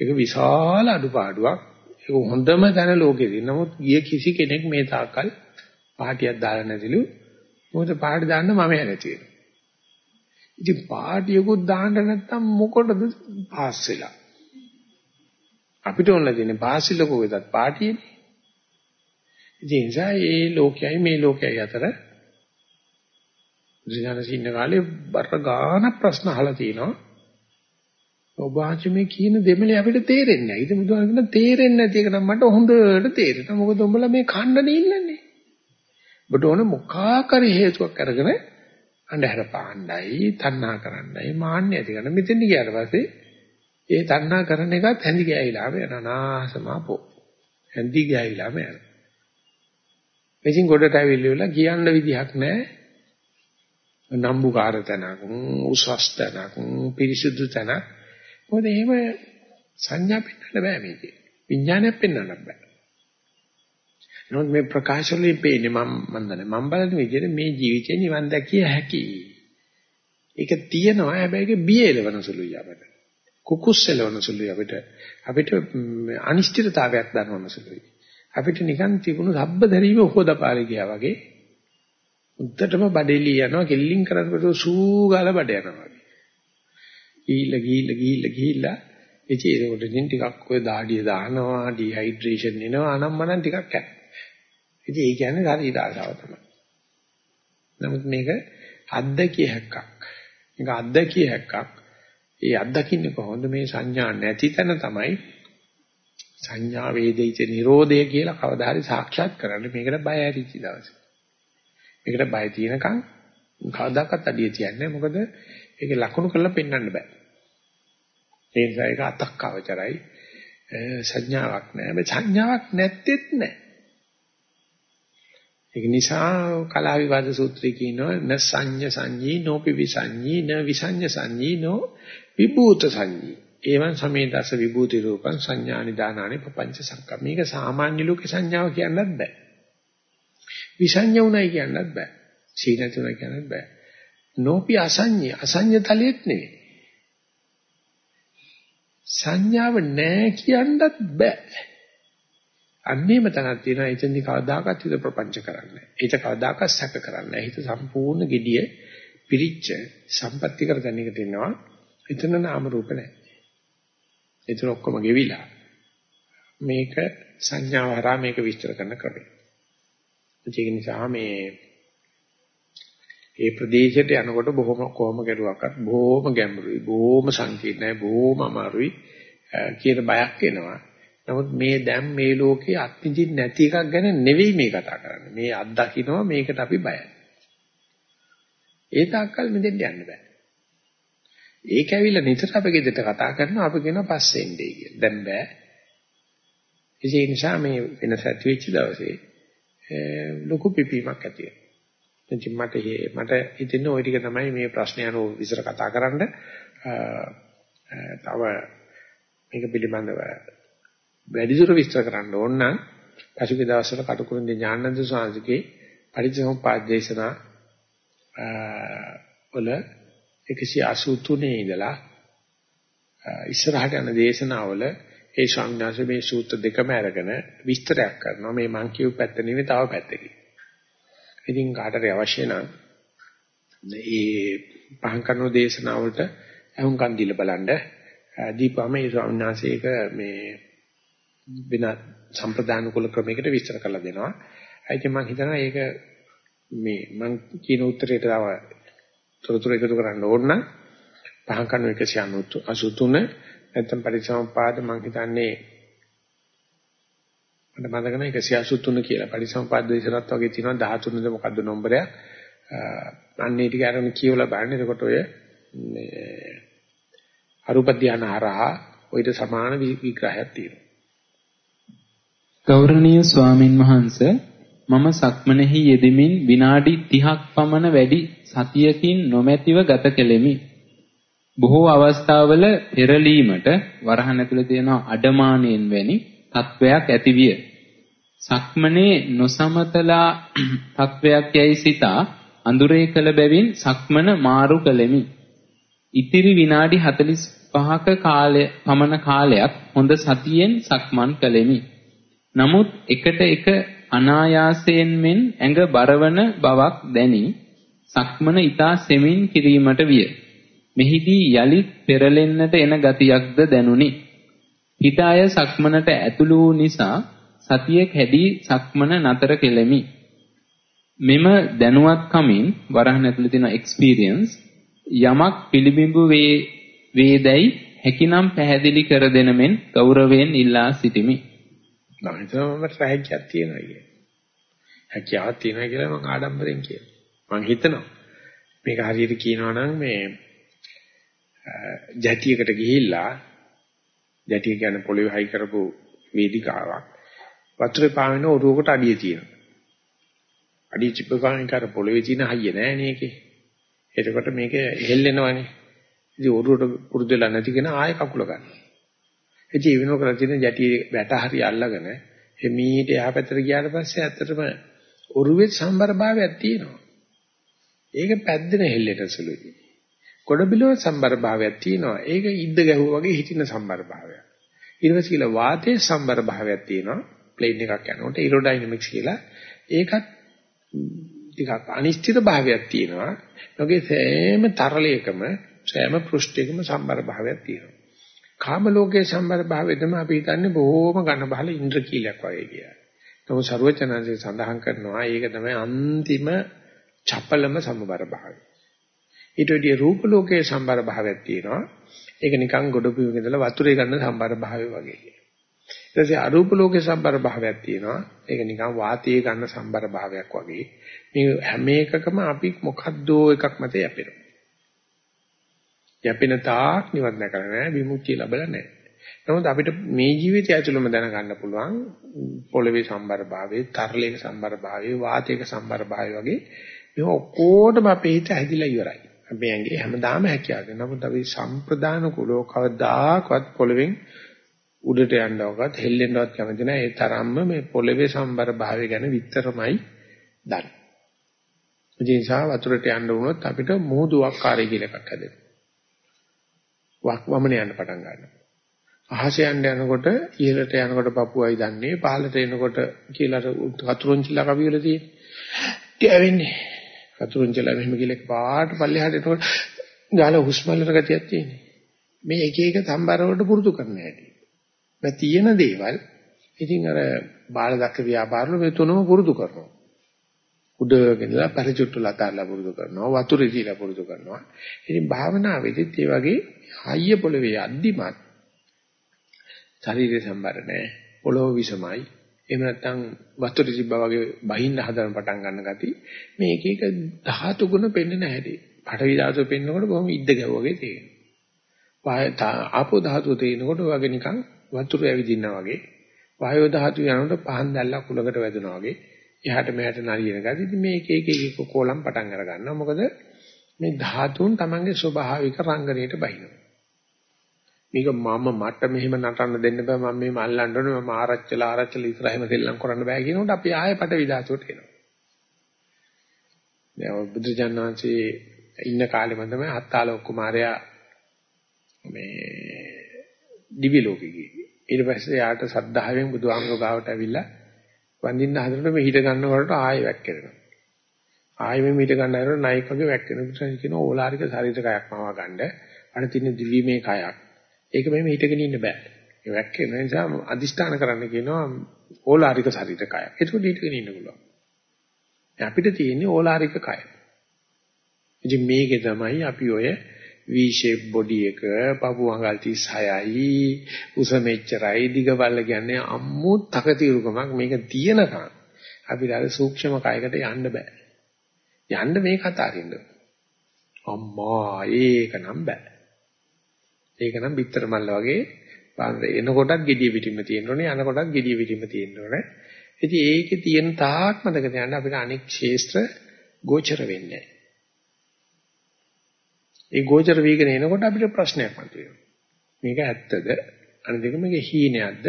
ඒක විශාල අඩුපාඩුවක්. ඒක හොඳම තැන ලෝකෙදී. නමුත් ගිය කිසි කෙනෙක් මේ තාක්කල් පාටියක් දාලා නැතිලු. මොකද පාටි දාන්න මම නැති වෙනවා. ඉතින් පාටියකුත් දාන්න නැත්තම් මොකටද පාස් වෙලා? අපිට ඕන තියෙන්නේ පාස් වෙලකෝ වෙදත් පාටියනේ. ඉතින් ඒ නිසා මේ ලෝකයයි මේ ලෝකයයි අතර රිජානසින්න කාලේ බර ගාන ප්‍රශ්න අහලා තිනවා. ඔබ ආචමේ කියන දෙමලේ අපිට තේරෙන්නේ නැහැ. ඉතින් බුදුහාම කියන තේරෙන්නේ නැති එක නම් මට හොඳට තේරෙනවා. මොකද උඹලා මේ කණ්ඩනේ ඉන්නන්නේ. ඔබට ඕන මොකක් හරි හේතුවක් අරගෙන අන්ධහර පාණ්ඩයි, තණ්හා කරන්නයි, මාන්නය ඇති කරන. මෙතෙන් ගියාට පස්සේ ඒ තණ්හා කරන එකත් හැඳි ගෑවිලාම යනවා නාසමාපෝ. හැඳි ගෑවිලාම යනවා. මෙසින් ගොඩට ඇවිල්ලා කියන්න විදිහක් නැහැ. නම්බුකාර තැනක්, උසස් තැනක්, පිරිසුදු තැනක්. මොකද එහෙම සංඥා පෙන්වන්න බෑ මේකේ. විඥානයක් පෙන්වන්න බෑ. නමුත් මේ ප්‍රකාශ වලින් පේන්නේ මම මන් දන්නේ මම බලන විදිහට මේ ජීවිතේ නිවන් දැකිය හැකි. ඒක තියෙනවා හැබැයි ඒක බිය එලවන සුළුයි අපිට. කුකුස් එලවන සුළුයි අපිට. අපිට අනිශ්චිතතාවයක් දනවන සුළුයි. අපිට නිකන් තිබුණු සබ්බ දැරීම හොදපාලේ ගියා වගේ උද්දටම බඩේලි යනවා කෙල්ලින් කරනකොට සූ ගාලා බඩ යනවා වගේ. ගිහිල්ලා ගිහිල්ලා ගිහිල්ලා ගිහිල්ලා ඉතින් ඒකට ඉතින් ටිකක් ඔය දාඩිය දානවා ඩිහයිඩ්‍රේෂන් එනවා අනම්මනම් ටිකක් කැක්. ඉතින් ඒ කියන්නේ ශරීර ආසාව තමයි. නමුත් මේක අද්දකිය හැක්කක්. මේක අද්දකිය හැක්කක්. ඒ අද්දකින්නේ කොහොමද මේ සංඥා නැති තැන තමයි සංඥා වේදිත නිරෝධය කියලා කවදා හරි සාක්ෂාත් කරන්නේ මේකට බය ඇතිච්ච දවසේ. මේකට බය තියෙනකන් කවදාකවත් අඩිය තියන්නේ මොකද ඒක ලකුණු කරලා පෙන්වන්න බෑ. ඒ නිසා ඒක අතක් අවචරයි. සංඥාවක් නෑ. මේ සංඥාවක් නැත්තේත් නෑ. ඒක නිසා කලා විවාද සූත්‍රය කියනවා න සංඤ සංඤී නෝපි විසංඤී න විසංඤ සංඤී නෝ විභූත සංඤී. ඒවන් සමේදස විභූති රූපං සංඥානි දානානි පపంచ සංකම්. මේක සාමාන්‍ය ලෝක සංඥාව කියන්නත් බෑ. විසංඤ උණයි කියන්නත් බෑ. සීනතුණයි කියන්නත් බෑ. නෝපි අසංඤ අසංඤ තලෙත් නෙවෙයි. සංඥාව නෑ කියන්නත් බෑ. අන්නේම තනක් තියෙනවා. එතෙන්දි කවදාකවත් හිත ප්‍රපංච කරන්නේ ඒක කවදාකවත් සැක කරන්නේ හිත සම්පූර්ණ gediye පිරිච්ච සම්පත්‍ති කරගන්න එක තියෙනවා එතන නාම රූප නැහැ එතන ඔක්කොම ගෙවිලා මේක සංඥාව හරහා මේක විස්තර කරන ක්‍රමය. ඒක නිසා මේ ඒ ප්‍රදේශයට යනකොට බොහොම කොහොම කරුවක්වත් බොහොම ගැඹුරුයි බොහොම සංකීර්ණයි බොහොම අමාරුයි කියන බයක් එනවා නමුත් මේ දැන් මේ ලෝකේ අත්විඳින් නැති එකක් ගැන නෙවෙයි මේ කතා කරන්නේ. මේ අත්දකින්නවා මේකට අපි බයයි. ඒ තාක්කල් මෙතෙන් යන්න බෑ. ඒක ඇවිල්ලා නිතර අපේ ගෙදරට කතා කරනවා අපි කියනවා පස්සේ එන්නේ කියලා. දැන් බෑ. ඒ නිසා මේ වෙනස ඇති වෙච්ච දවසේ ලොකු පිපීමක් ඇති වෙනවා. මට මට හිතෙන්නේ ওই ටික තමයි මේ ප්‍රශ්නේ අනුව විතර කතා කරන්න. තව මේක පිළිබඳව වැඩිදුර විස්තර කරන්න ඕන නම් පසුගිය දවස්වල කටුකුරුන්ගේ ඥානන්ද සාංශිකේ පරිච්ඡේදෝපාද දේශනා වල 183 ඉඳලා ඉස්සරහට යන දේශනාවල ඒ ශාන්දාස මේ සූත්‍ර දෙකම අරගෙන විස්තරයක් කරනවා මේ මං කියු පැත්ත නෙවෙයි තව පැත්තකින්. ඉතින් කාටරි අවශ්‍ය නම් මේ පහන් කරන දේශනාවලට අහුම්කන් දීලා බලන්න දීපම ඒ ශාන්දාසයක මේ වෙන සම්ප්‍රදාන කුල ක්‍රමයකට විස්තර කරලා දෙනවා. ඒකෙන් මම හිතනවා ඒක මේ මම කියන උත්තරයට තව තොරතුරු එකතු කරන්න ඕන නම් පහන් කණු 183 නැත්නම් පරිසම්පාද මම හිතන්නේ මට මතක නැහැ 183 කියලා. පරිසම්පාද දේශනත් වගේ තියෙනවා. 13ද මොකද්ද නම්බරයක්? අන්නේ ටික අරගෙන කියවලා බලන්න. එතකොට ඔය මේ අරූප ධානය හරහා ඔయిత සමාන විග්‍රහයක් තියෙනවා. ගෞරවනීය ස්වාමින් වහන්ස මම සක්මනෙහි යෙදෙමින් විනාඩි 30ක් පමණ වැඩි සතියකින් නොමැතිව ගත කෙලෙමි. බොහෝ අවස්ථාවල පෙරලීමට වරහන් ඇතුළේ තියෙන අඩමාණයෙන් වැනි තත්වයක් ඇතිවිය. සක්මනේ නොසමතලා තත්වයක් යයි සිතා අඳුරේ කළ බැවින් සක්මන මාරු කළෙමි. ඉතිරි විනාඩි 45ක කාලය පමණ කාලයක් හොඳ සතියෙන් සක්මන් කළෙමි. නමුත් එකට එක අනායාසයෙන් මෙන් ඇඟ බරවන බවක් දැනි සක්මන ඊතා සෙමින් කිරීමට විය. මෙහිදී යලිත් පෙරලෙන්නට එන ගතියක්ද දැනුනි. හිත අය සක්මනට ඇතුළු වූ නිසා සතිය කැඩී සක්මන නතර කෙලෙමි. මෙම දැනුවත්කමින් වරහන් ඇතුළේ තියෙන experience යමක් පිළිබිඹු වේ වේදයි හැකිනම් පැහැදිලි කර දෙන මෙන් ගෞරවයෙන් ඉල්ලා සිටිමි. මම හිතනවා මට හැකියාවක් තියෙනවා කියලා. හැකියාවක් තියෙනවා කියලා මම ආඩම්බරෙන් කියනවා. මම හිතනවා. මේක හරියට කියනවා නම් මේ ජැටියකට ගිහිල්ලා ජැටිය කියන්නේ පොළවේ හයි කරපු වේදිකාවක් වතුරේ පාවෙන ඔරුවකට අඩිය තියෙනවා. අඩිය චිප්පකාවෙන් කර පොළවේ තියෙන හයිය නෑ නේ ඒකේ. එතකොට මේක හෙල්ලෙනවනේ. ඉතින් ඔරුවට පුරුදු වෙලා නැති කෙනා ආයෙ කකුල ගන්නවා. ඉතින් ඒ වෙනකොට තියෙන ජැටියේ වැට හරි අල්ලගෙන එමීට එහා පැත්තට ගියාට පස්සේ ඇත්තටම ඔරුවේ සම්බර භාවයක් තියෙනවා. ඒක පැද්දෙන හෙල්ලෙට සුළුයි. ගොඩබිලෝ සම්බර භාවයක් තියෙනවා. ඒක ඉද්ද ගැහුවා වගේ හිටින සම්බර භාවයක්. ඊට පස්සේ කියලා වාතයේ සම්බර භාවයක් තියෙනවා. ප්ලේන් එකක් යනකොට ඒරෝඩයිනමික්ස් කියලා. ඒකත් ටිකක් අනිශ්චිත භාවයක් තියෙනවා. ඒකේ සෑම තරලයකම සෑම පෘෂ්ඨයකම සම්බර භාවයක් තියෙනවා. කාම ලෝකයේ සම්බර භාවය තමයි අපි හිතන්නේ බොහෝම ඝන බහල ඉන්ද්‍රකීලයක් වගේ කියලා. නමුත් ਸਰවචනanse සඳහන් කරනවා ඒක තමයි අන්තිම චපලම සම්බර භාවය. ඊට වඩා රූප ලෝකයේ සම්බර භාවයක් තියෙනවා. ඒක නිකන් ගොඩබිමක ඉඳලා වතුරේ ගන්න සම්බර භාවය වගේ. ඊට පස්සේ අරූප ලෝකයේ සම්බර භාවයක් තියෙනවා. ඒක නිකන් වාතයේ ගන්න සම්බර භාවයක් වගේ. මේ හැම එකකම අපි මොකද්දෝ එකක් මත යැපෙනවා. යැපෙන තාක් නිවන් දැකලා නැහැ විමුක්තිය ලැබලා නැහැ. නමුත් අපිට මේ ජීවිතය ඇතුළම දැනගන්න පුළුවන් පොළවේ සම්බර භාවයේ, තරලයක සම්බර භාවයේ, වාතයක සම්බර භාවයේ වගේ මේ ඔක්කොටම අපේ හිත හැදිලා ඉවරයි. අපි ඇඟේ හැමදාම හැකියාව. නමුත් අපි සම්ප්‍රදාන කුලෝ කවදාකවත් පොළවෙන් උඩට යන්නවවත් හෙල්ලෙන්නවත් කැමති නැහැ. ඒ තරම්ම මේ පොළවේ සම්බර භාවය ගැන විතරමයි දන්නේ. ඒ නිසා වතුරට යන්න වුණොත් අපිට මෝදුවක් කාර්ය කියලා එකක් හැදෙනවා. වක් වමන යන්න පටන් ගන්නවා. අහස යන්න යනකොට ඉහළට යනකොට පපුවයි දන්නේ පහළට එනකොට කියලා කතුරුන්චිලා කවිවල තියෙන්නේ. කැවෙන්නේ. කතුරුන්චිලා මෙහෙම කියලා පාට පල්ලෙහාට එනකොට ගාලා හුස්මල්ලට ගතියක් තියෙන්නේ. මේ එක එක සම්බර වලට පුරුදු කරන්න හැටි. මේ තියෙන දේවල් ඉතින් අර බාල දක්ක ව්‍යාපාරවල මේ තුනම පුරුදු කරනවා. උඩගෙනලා පරිචුට්ටු ලතාරලා පුරුදු කරනවා වතුරේ දීලා පුරුදු කරනවා. ඉතින් භාවනාවේදීත් ඒ වගේ හයිය පොළවේ අද්දිමත් ශරීරය සම්බර නැහැ. පොළොව විසමයි. එහෙම නැත්නම් වතුරේ තිබ්බා වගේ බහින්න හදන පටන් ගන්න ගති මේ එක එක ධාතු ගුණ පෙන්වන්න හැටි. පඨවි ධාතුව පෙන්වනකොට බොහොම ඉද්ද ගැව්වා වගේ තේරෙනවා. ආපෝ ධාතුව තේිනකොට වගේ නිකන් වතුර ඇවිදිනා වගේ වායෝ ධාතුව යනකොට පහන් දැල්ලක් කුලකට වැදුනා වගේ එහාට මෙහාට නලියන ගති. ඉතින් මේ එක එක එක කොලම් පටන් අර ගන්නවා. මොකද මේ ධාතුන් Tamange ස්වභාවික රංගනයට බහිනවා. මේක මම මට මෙහෙම නටන්න දෙන්න බෑ මම මෙහෙම අල්ලන්න ඕනේ මම ආරච්චල ආරච්චල ඉස්සරහම දෙල්ලම් කරන්න බෑ කියනකොට අපි ආයෙ පට විදාසුවට එනවා. දැන් බුදුජානනාංශයේ ඉන්න කාලෙම තමයි අත්තාලෝක කුමාරයා මේ දිවි ලෝකෙ ගියේ. ඊට පස්සේ යාට සද්ධාවෙන් බුදුහාමුදුර ගාවට ඇවිල්ලා වඳින්න හදනකොට මේ හිත ගන්නකොට ආයෙ වැක්කිරෙනවා. ආයෙ මේ හිත ගන්න හදනකොට නයික් වගේ වැක්කිරෙනවා. කියන ඕලාරික ශරීරකයක් මවා ගන්න. අර තියෙන දිවිමේ කයක්. ඒක මෙහෙම හිතගෙන ඉන්න බෑ. ඒ වැක්කෙන නිසා අදිෂ්ඨාන කරන්න කියනවා ඕලාරික ශරීර කය. ඒක හිතගෙන ඉන්න පුළුවන්. අපිට තියෙන්නේ ඕලාරික කය. ඉතින් මේකේ තමයි අපි ඔය V shape body එක පපු අඟල් 36යි උස මෙච්චරයි දිග බල්ල කියන්නේ අම්මු තකතිරුකමක් මේක තියෙනකන් අපිට අර සූක්ෂම කයකට යන්න බෑ. යන්න මේක අතාරින්න. අම්මා ඒක නම් බෑ. ඒක නම් bitter මල්ල වගේ පාන්ද එනකොටත් gediya පිටින්ම තියෙන්න ඕනේ යනකොටත් gediya පිටින්ම තියෙන්න ඕනේ. ඉතින් ඒකේ තියෙන තාක් මතක තියාගන්න අපිට අනෙක් ශේෂ්ත්‍ර ගෝචර වෙන්නේ ඒ ගෝචර වීගෙන එනකොට අපිට ප්‍රශ්නයක් මතුවෙනවා. මේක ඇත්තද? අනිත් එක මේක හීනයක්ද?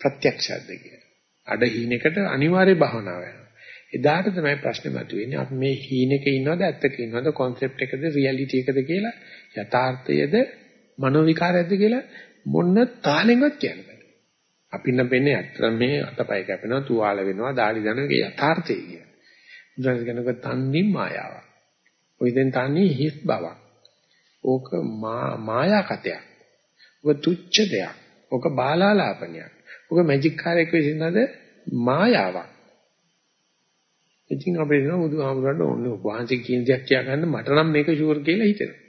ප්‍රත්‍යක්ෂයක්ද කියලා. අඩ හීනයකට අනිවාර්ය භවනාව වෙනවා. එදාට තමයි ප්‍රශ්නේ මතුවෙන්නේ අපි මේ හීනෙක ඉන්නවද ඇත්තක ඉන්නවද concept එකද reality එකද කියලා යථාර්ථයේද මනෝ විකාරයක්ද කියලා මොන තාලෙන්වත් කියන්න බෑ. අපි නම් වෙන්නේ අත්‍තර මේ අතපය කැපෙනවා තුවාල වෙනවා දාඩි දනගේ යථාර්ථය කිය. බුදුරජාණන් කියනක තන්දි මායාවක්. ඔය දැන් තන්නේ හිස් බවක්. ඕක මායා කතයක්. ඔක තුච්ච දෙයක්. ඕක බාලාලාපනයක්. ඕක මැජික් කාර්යයක් විසින්ද මායාවක්. ඉතින් අපි හිතනවා බුදුහාමුදුරන්ට ඕනේ වහන්සේ කියන දේ කියා ගන්න මට නම් මේක ෂුවර් කියලා හිතෙනවා.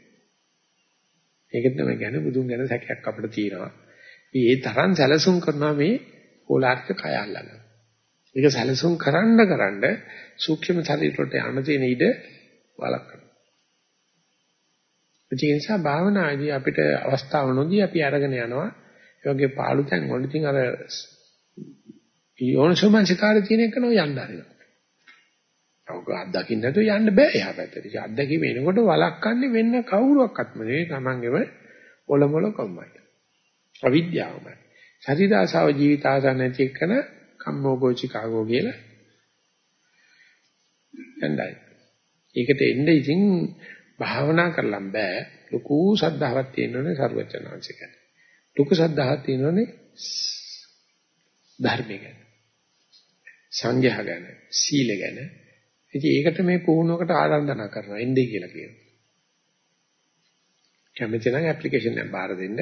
ඒක තමයි කියන්නේ බුදුන් ගැන සැකයක් අපිට තියෙනවා. මේ තරම් සැලසුම් කරනවා මේ ඕලාර්ථ කය අල්ලගෙන. ඒක සැලසුම් කරන්න කරන්න සූක්ෂම ශරීරයට යන්න තියෙන ඉඩ වළක්වනවා. ඒ නිසා භාවනාදී අපිට අවස්ථාව නොදී අපි අරගෙන යනවා. ඒ වගේ පාළු තැන් වල ඉතින් අර යෝනිසෝමනසිකාරය තියෙන එක නෝ යන්න හරිනවා. ඔක අත්දකින්න නැතුව යන්න බෑ එහා පැත්තට. ඒ අත්දැකීම එනකොට වළක්වන්නේ වෙන්න කවුරුවක්වත්ම නෙවෙයි තමන්ගේම ඔලොමොල කොම්මයි. අවිද්‍යාවමයි. ශරීරාසාව ජීවිත ආසන්න නැති එකන කම්මෝගෝ චිකාගෝ කියලා යන්නයි. ඒකට එන්නේ ඉතින් භාවනා කරලම් බෑ. ලොකු සද්ධාවක් තියෙනවනේ සර්වචනාංශික. ලොකු සද්ධාවක් තියෙනවනේ ධර්මය ගැන. සංඝයා ගැන, සීල ගැන. ඉතින් ඒකට මේ පුහුණුවකට ආරාධනා කරනවා එන්නේ කියලා කියනවා. කැමති නම් ඇප්ලිකේෂන් එක බාර දෙන්න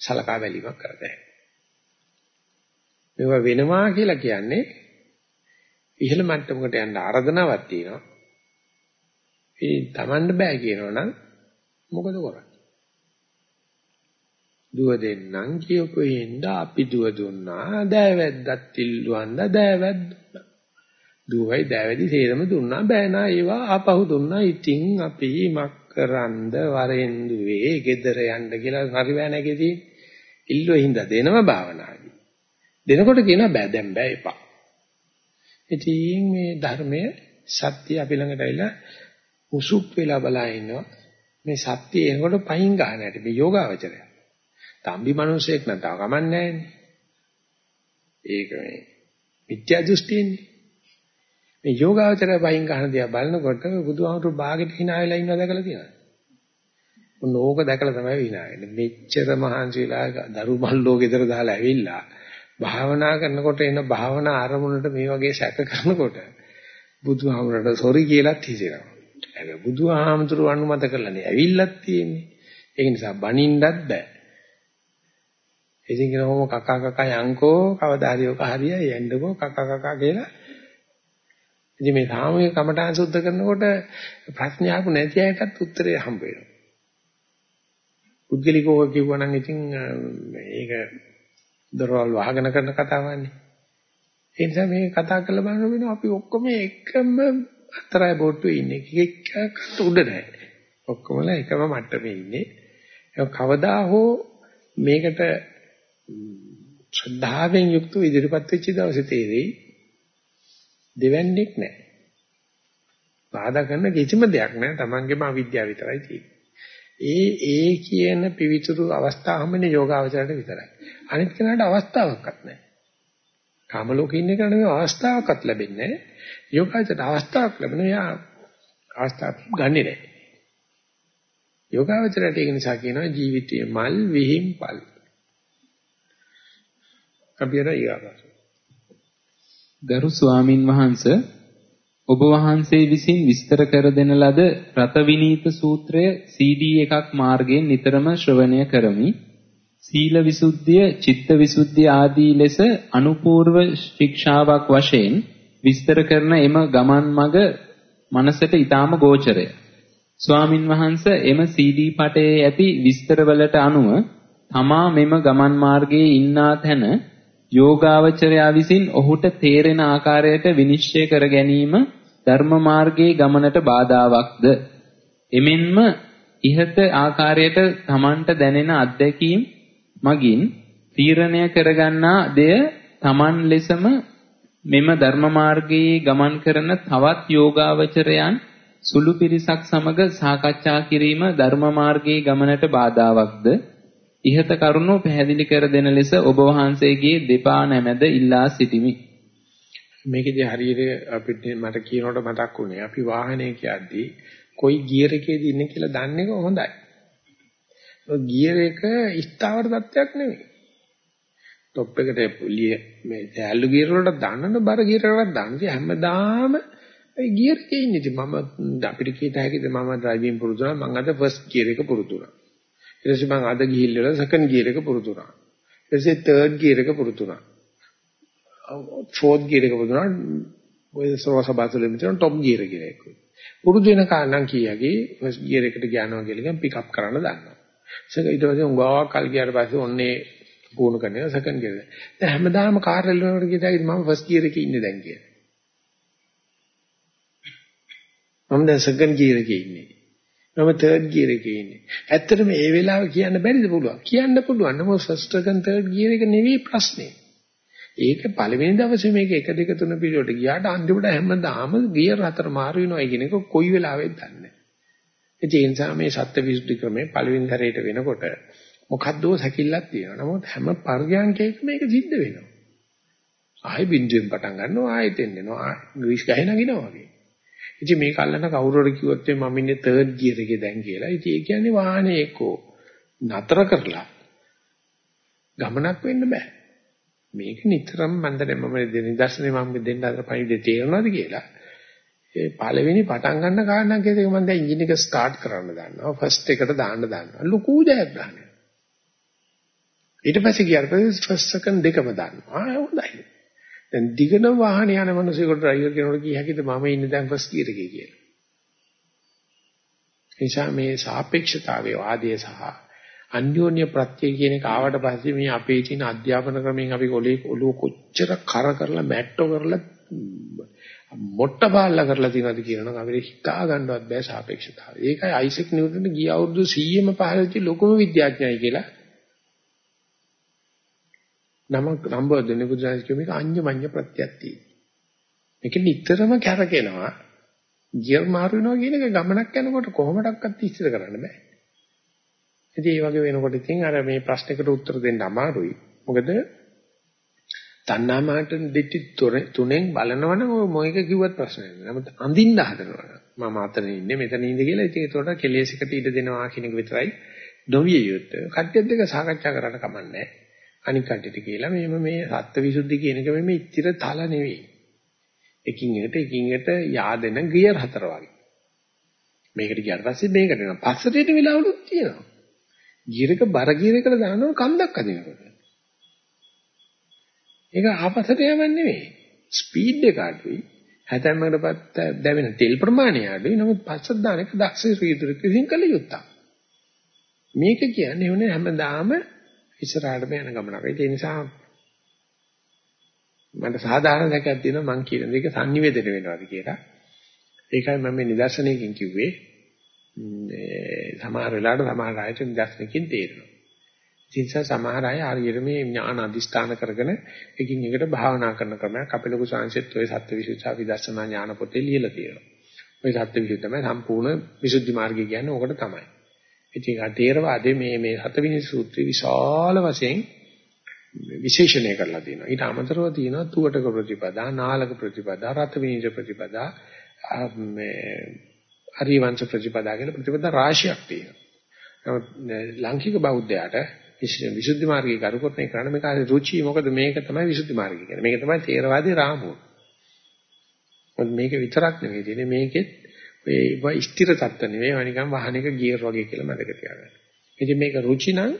සලකා බැලීමක් කරතේ. මේවා වෙනවා කියලා කියන්නේ ඉහළ මට්ටමකට යන්න ආරාධනාවක් තියෙනවා. ඒ Tamanne බෑ කියනවනම් මොකද කරන්නේ? දුව දෙන්නම් කියපු හින්දා අපි දුව දුන්නා දෑවැද්දත් ඉල්ලුවන්න දෑවැද්දුනා දුවයි දෑවැදි සේරම දුන්නා බෑ නා ඒවා ආපහු දුන්නා. ඉතින් අපි මක්කරන්ද වරෙන් දුවේ ගෙදර යන්න කියලා හරි බෑ නැගේ තියෙන්නේ. ඉල්ලුව හින්දා දෙනව භාවනාදී දෙනකොට කියනවා බෑ දැන් බෑ එපා. ඉතින් මේ ධර්මයේ සත්‍ය අපි ළඟට ඇවිල්ලා උසුප් වෙලා බලා ඉන්නවා මේ සත්‍ය එනකොට පහින් ගන්න හැටි මේ යෝගාවචරය තම්බි මිනිසෙක් නම් තාම කමන්නේ ඒක මේ මිත්‍යා දෘෂ්ටියනේ. මේ යෝගාවචරය වයින් ගන්න දිහා බලනකොට බුදුහාමුදුරු ਬਾගෙට hina වෙලා ඉන්නව දැකලා තියෙනවා. මොන ඕක දැකලා තමයි hina වෙන්නේ. මෙච්චර මහන්සිලා දරු මල්ලෝ ගෙදර දාලා ඇවිල්ලා භාවනා කරනකොට එන භාවනා ආරමුණට මේ වගේ සැක කරනකොට බුදුහාමුදුරට සොරි කියලාත් හිතෙනවා. හැබැයි බුදුහාමුදුරු අනුමත කරලානේ ඇවිල්ලත් තියෙන්නේ. ඒ නිසා බනින්නත් බෑ. ඉතින් කියනකොම කකා කකා යංකෝ කවදා හරි ඔක හරියයි යන්නකෝ කකා කකා කියලා. ඉතින් මේ සාමූහික කමඨාන් සුද්ධ කරනකොට ප්‍රශ්න අහපු නැති අයටත් උත්තරේ හම්බ වෙනවා. පුද්ගලිකව කිව්වනම් ඉතින් මේක දරවල් වහගෙන කරන කතාවන්නේ. ඒ නිසා මේ කතා කරලා බලන වෙනවා අපි ඔක්කොම එකම අතරයි බෝට්ටුවේ ඉන්නේ. එකකට උඩ නැහැ. ඔක්කොමලා එකම මට්ටමේ ඉන්නේ. කවදා හෝ මේකට ශ්‍රද්ධාවෙන් යුක්තව ඉදිරිපත් වෙච්ච දවසේ තේරෙයි දෙවන්නේක් නැහැ. බාධා කරන කිසිම දෙයක් නැහැ. Tamangeම අවිද්‍යාව විතරයි තියෙන්නේ. ඒ ඒ කියන පිවිතුරු අවස්ථාවමනේ යෝගාවචරයට විතරයි. අනිත් කෙනාට අවස්ථාවක්වත් නැහැ. කාම ලෝකේ ඉන්න කෙනාට මේ අවස්ථාවක්වත් ලැබෙන්නේ නැහැ. යෝගාවචරයට අවස්ථාවක් ලැබෙන යා අවස්ථාවක් ගන්නෙ නැහැ. යෝගාවචරයට ඒක නිසා කියනවා ජීවිතයේ මල් විහිම්පල්. කබිර ඊගාවට. ගරු ස්වාමින් වහන්සේ ඔබ වහන්සේ විසින් විස්තර කර දෙන ලද රතවිනීත සූත්‍රය CD එකක් මාර්ගයෙන් නිතරම ශ්‍රවණය කරමි. සීල විසුද්ධිය, චිත්ත විසුද්ධිය ආදී ලෙස අනුපූර්ව ශික්ෂාවක් වශයෙන් විස්තර කරන එම ගමන් මඟ මනසට ඊටාම ගෝචරය. ස්වාමින් වහන්සේ එම CD පටයේ ඇති විස්තරවලට අනුව තමා මෙම ගමන් මාර්ගයේ ඉන්නා තැන යෝගාවචරයා විසින් ඔහුට තේරෙන ආකාරයට විනිශ්චය කර ගැනීම ධර්ම මාර්ගයේ ගමනට බාධාවත්ද එමෙන්ම ඉහත ආකාරයට තමන්ට දැනෙන අත්දැකීම් මගින් තීරණය කරගන්නා දෙය තමන් ලෙසම මෙම ධර්ම මාර්ගයේ ගමන් කරන තවත් යෝගාවචරයන් සුළු පිරිසක් සමග සාකච්ඡා කිරීම ධර්ම මාර්ගයේ ගමනට බාධාවත්ද ඉහත කරුණු පැහැදිලි කර දෙන ලෙස ඔබ වහන්සේගේ දෙපා නැමැද ඉල්ලා සිටිමි. මේකදී හරියට අපිට මට කියනකොට මතක් වුණේ අපි වාහනයක යද්දී කොයි ගියර් එකේද ඉන්නේ කියලා දන්නේ හොඳයි. ගියර් එක ස්ථාවර තත්ත්වයක් නෙවෙයි. টොප් එකට පුලිය මේ සෑල්ලු ගියර් වලට දාන්නන බර ගියර් වලට දාන්න හැමදාම ඒ ගියර් එකේ ඉන්නේ. ඉතින් මම අපිට කීත හැකිද මම ඩ්‍රයිවිං පුරුදු වුණා මම අද ෆස්ට් ගියර් එක පුරුදු වුණා. ඊට පස්සේ මම අද ගිහිල්ලා සෙකන්ඩ් ගියර් එක පුරුදු වුණා. ඊට පස්සේ තර්ඩ් ගියර් එක පුරුදු වුණා. ෆෝර්ත් ගියර් එක පුරුදු වුණා. ඔය සෝසබාතුලෙ මෙතන টොප් ගියර් කියලා එක. පුරුදු වෙන කාරණා කීයගේ ෆස්ට් ගියර් එකට ගියානවා කියලා කියන් පික් අප් කරන්න දන්නවා. ඒක ඊට පස්සේ උංගාවක් කල් ගියාට පස්සේ ඔන්නේ පුහුණු කරන එක සෙකන්ඩ් ගියර්. දැන් හැමදාම කාර් එල්ලනකොට කියතයි මම ෆස්ට් ගියර් එකේ ඉන්නේ දැන් කියලා. මම දැන් සෙකන්ඩ් ගියර් එකේ ඉන්නේ. මම තර්ඩ් ගියර් එකේ ඉන්නේ. ඇත්තටම මේ වෙලාව කියන්න බැරිද පුළුවන්. කියන්න පුළුවන්. නමුත් ෆස්ට් සෙකන්ඩ් තර්ඩ් ගියර් එක නෙවෙයි ප්‍රශ්නේ. ඒක පළවෙනි දවසේ මේක 1 2 3 පිළිවෙලට ගියාට අන්තිමට හැමදාම ගියර් හතර මාරු වෙනවා කියන එක කොයි වෙලාවෙත් දන්නේ නැහැ. ඒ නිසා මේ සත්‍ය විසුද්ධි ක්‍රමේ පළවෙනි හැරේට වෙනකොට මොකද්දෝ සැකිල්ලක් තියෙනවා. නමුත් හැම පර්යංකයකම මේක සිද්ධ වෙනවා. ආයෙ බින්දුවෙන් පටන් ගන්නවා ආයෙත් එන්නවා. ග්‍රීස් ගහේ නගිනවා වගේ. ඉතින් මේක අල්ලන කවුරු හරි කිව්වොත් මම ඉන්නේ තර්ඩ් ගියර් එකේ දැන් කියලා. ඉතින් ඒ කියන්නේ වාහනේ එක්කෝ නතර කරලා ගමනක් වෙන්න බෑ. මේක නිතරම මම දැන් මම නිදර්ශනේ මම දෙන්න අතර පණිවිඩේ තේරෙනවද කියලා. ඒ පළවෙනි පටන් ගන්න කාරණා කියද මම දැන් එන්ජින් එක ස්ටාර්ට් කරන්න දාන්නවා. ෆස්ට් එකට දාන්න දාන්නවා. ලুকু ජයග්‍රහණය. ඊට පස්සේ ගියාට පස්සේ ෆස්ට් සෙකන්ඩ් දෙකම දාන්නවා. ආ හොඳයි. දැන් දිගන වාහන යන මිනිසෙකුට ඩ්‍රයිවර් කෙනෙකුට කිය හැකිද මම ඉන්නේ දැන් ෆස්ට් ගියර් එකේ කියලා. එනිසා මේ සාපේක්ෂතාවයේ වාදයේ සහ අන්‍යෝන්‍ය ප්‍රත්‍ය කියන එක ආවට පස්සේ මේ අපේ තියෙන අධ්‍යාපන ක්‍රමයෙන් අපි ඔලේ ඔලුව කොච්චර කර කරලා මැට්ටෝ කරලා මොට්ට බාල්ලා කරලා තියෙනවද කියනනම් අපිට හිතා ගන්නවත් බෑ සාපේක්ෂතාවය. ඒකයි අයිසෙක් නිව්ටන් ගිය අවුරුදු 100ම පහළදී ලොකුම විද්‍යාඥයයි කියලා නම නම්බ දෙන්නේ බුදුසසුන කියු මේක අඤ්ඤමඤ්ඤ ප්‍රත්‍යක්තිය. මේක නිතරම කැරකෙනවා. ගියර් මාරු වෙනවා කියන එක ගමනක් යනකොට කොහොමඩක්වත් ඉස්තර කරන්න බෑ. ඉතින් මේ වගේ වෙනකොට ඉතින් අර මේ ප්‍රශ්නකට උත්තර දෙන්න අමාරුයි. මොකද තණ්හාමාට දෙටි තුනෙන් බලනවනම් ඔය මොයක කිව්වත් ප්‍රශ්නයක් නෑ. නමුත් අඳින්න හදනවා. මම අතන ඉන්නේ මෙතන ඉන්නේ කියලා ඉතින් ඒකට කෙලෙස් එකට ඉඩ දෙනවා කියන එක විතරයි නොවිය යුත්තේ. කට්ටියත් දෙක සාකච්ඡා කරන්න කමන්නේ අනික් කට්ටියට කියලා මේ මේ සත්ත්වවිසුද්ධි කියන එක මේ ඉතිර තල නෙවෙයි. එකින් එකට එකින් එකට yaadෙන ගියර් හතර වගේ. මේකට ගියාට පස්සේ මේකට යනවා. පස්සට එන වෙලාවලුත් තියෙනවා. ගියරක බර ගියරයකට දානවා කන්දක් අදිනකොට. ඒක ආපස්සට යවන්නේ නෙවෙයි. ස්පීඩ් එක අඩුයි. හැතැම්මකටපත් දැවෙන තෙල් ප්‍රමාණය අඩුයි. නමුත් පස්සට දාන එක දක්ෂ ශ්‍රීදුරක විසින් කළ යුත්තක්. මේක කියන්නේ ඕනේ හැමදාම ඉස්සරහටම යන ගමනක්. ඒ නිසා මට සාධාරණ දෙයක් තියෙනවා මම කියන දෙක sannivedana වෙනවාද කියලා. ඒකයි මම මේ නිදර්ශනයකින් කිව්වේ. මේ සමහර වෙලාවට සමහර අයට නිදර්ශනකින් තේරෙනවා. ඒ නිසා සමහර අය හරියට මේ ඥාන අදිස්ථාන කරගෙන එකින් එකට භාවනා කරන ක්‍රමයක් අපේ ලොකු සංසෙත් ඔය සත්‍යවිසුද්ධි විදර්ශනා ඥාන පොතේ ලියලා තියෙනවා. ඔය සත්‍යවිසුද්ධි තමයි සම්පූර්ණ විසුද්ධි මාර්ගය කියන්නේ ඕකට තමයි. ඉතින් ආ තේරවාදයේ මේ මේ හතවිනි සූත්‍රය විශාල වශයෙන් විශේෂණය කරලා තියෙනවා. ඊට අමතරව තියෙනවා තුවටක ප්‍රතිපදා, නාලක ප්‍රතිපදා, රත විනිජ ප්‍රතිපදා, මේ හරිවංශ ප්‍රතිපදා කියලා ප්‍රතිපදා රාශියක් තියෙනවා. නමුත් ලාංකික බෞද්ධයාට විසුද්ධි මාර්ගය කරු කරන එක කරන්නේ මේක හරි රුචි මොකද මේක තමයි විසුද්ධි මාර්ගය කියන්නේ. මේක තමයි තේරවාදී රාමුව. මොකද මේක විතරක් නෙවෙයි තියෙන්නේ මේකෙත් ඒ ස්ථිර තත්ත්ව නෙවෙයි අනිකම් වාහනයක ගියර් වගේ කියලා මතක තියාගන්න. ඉතින් මේක රුචි නම්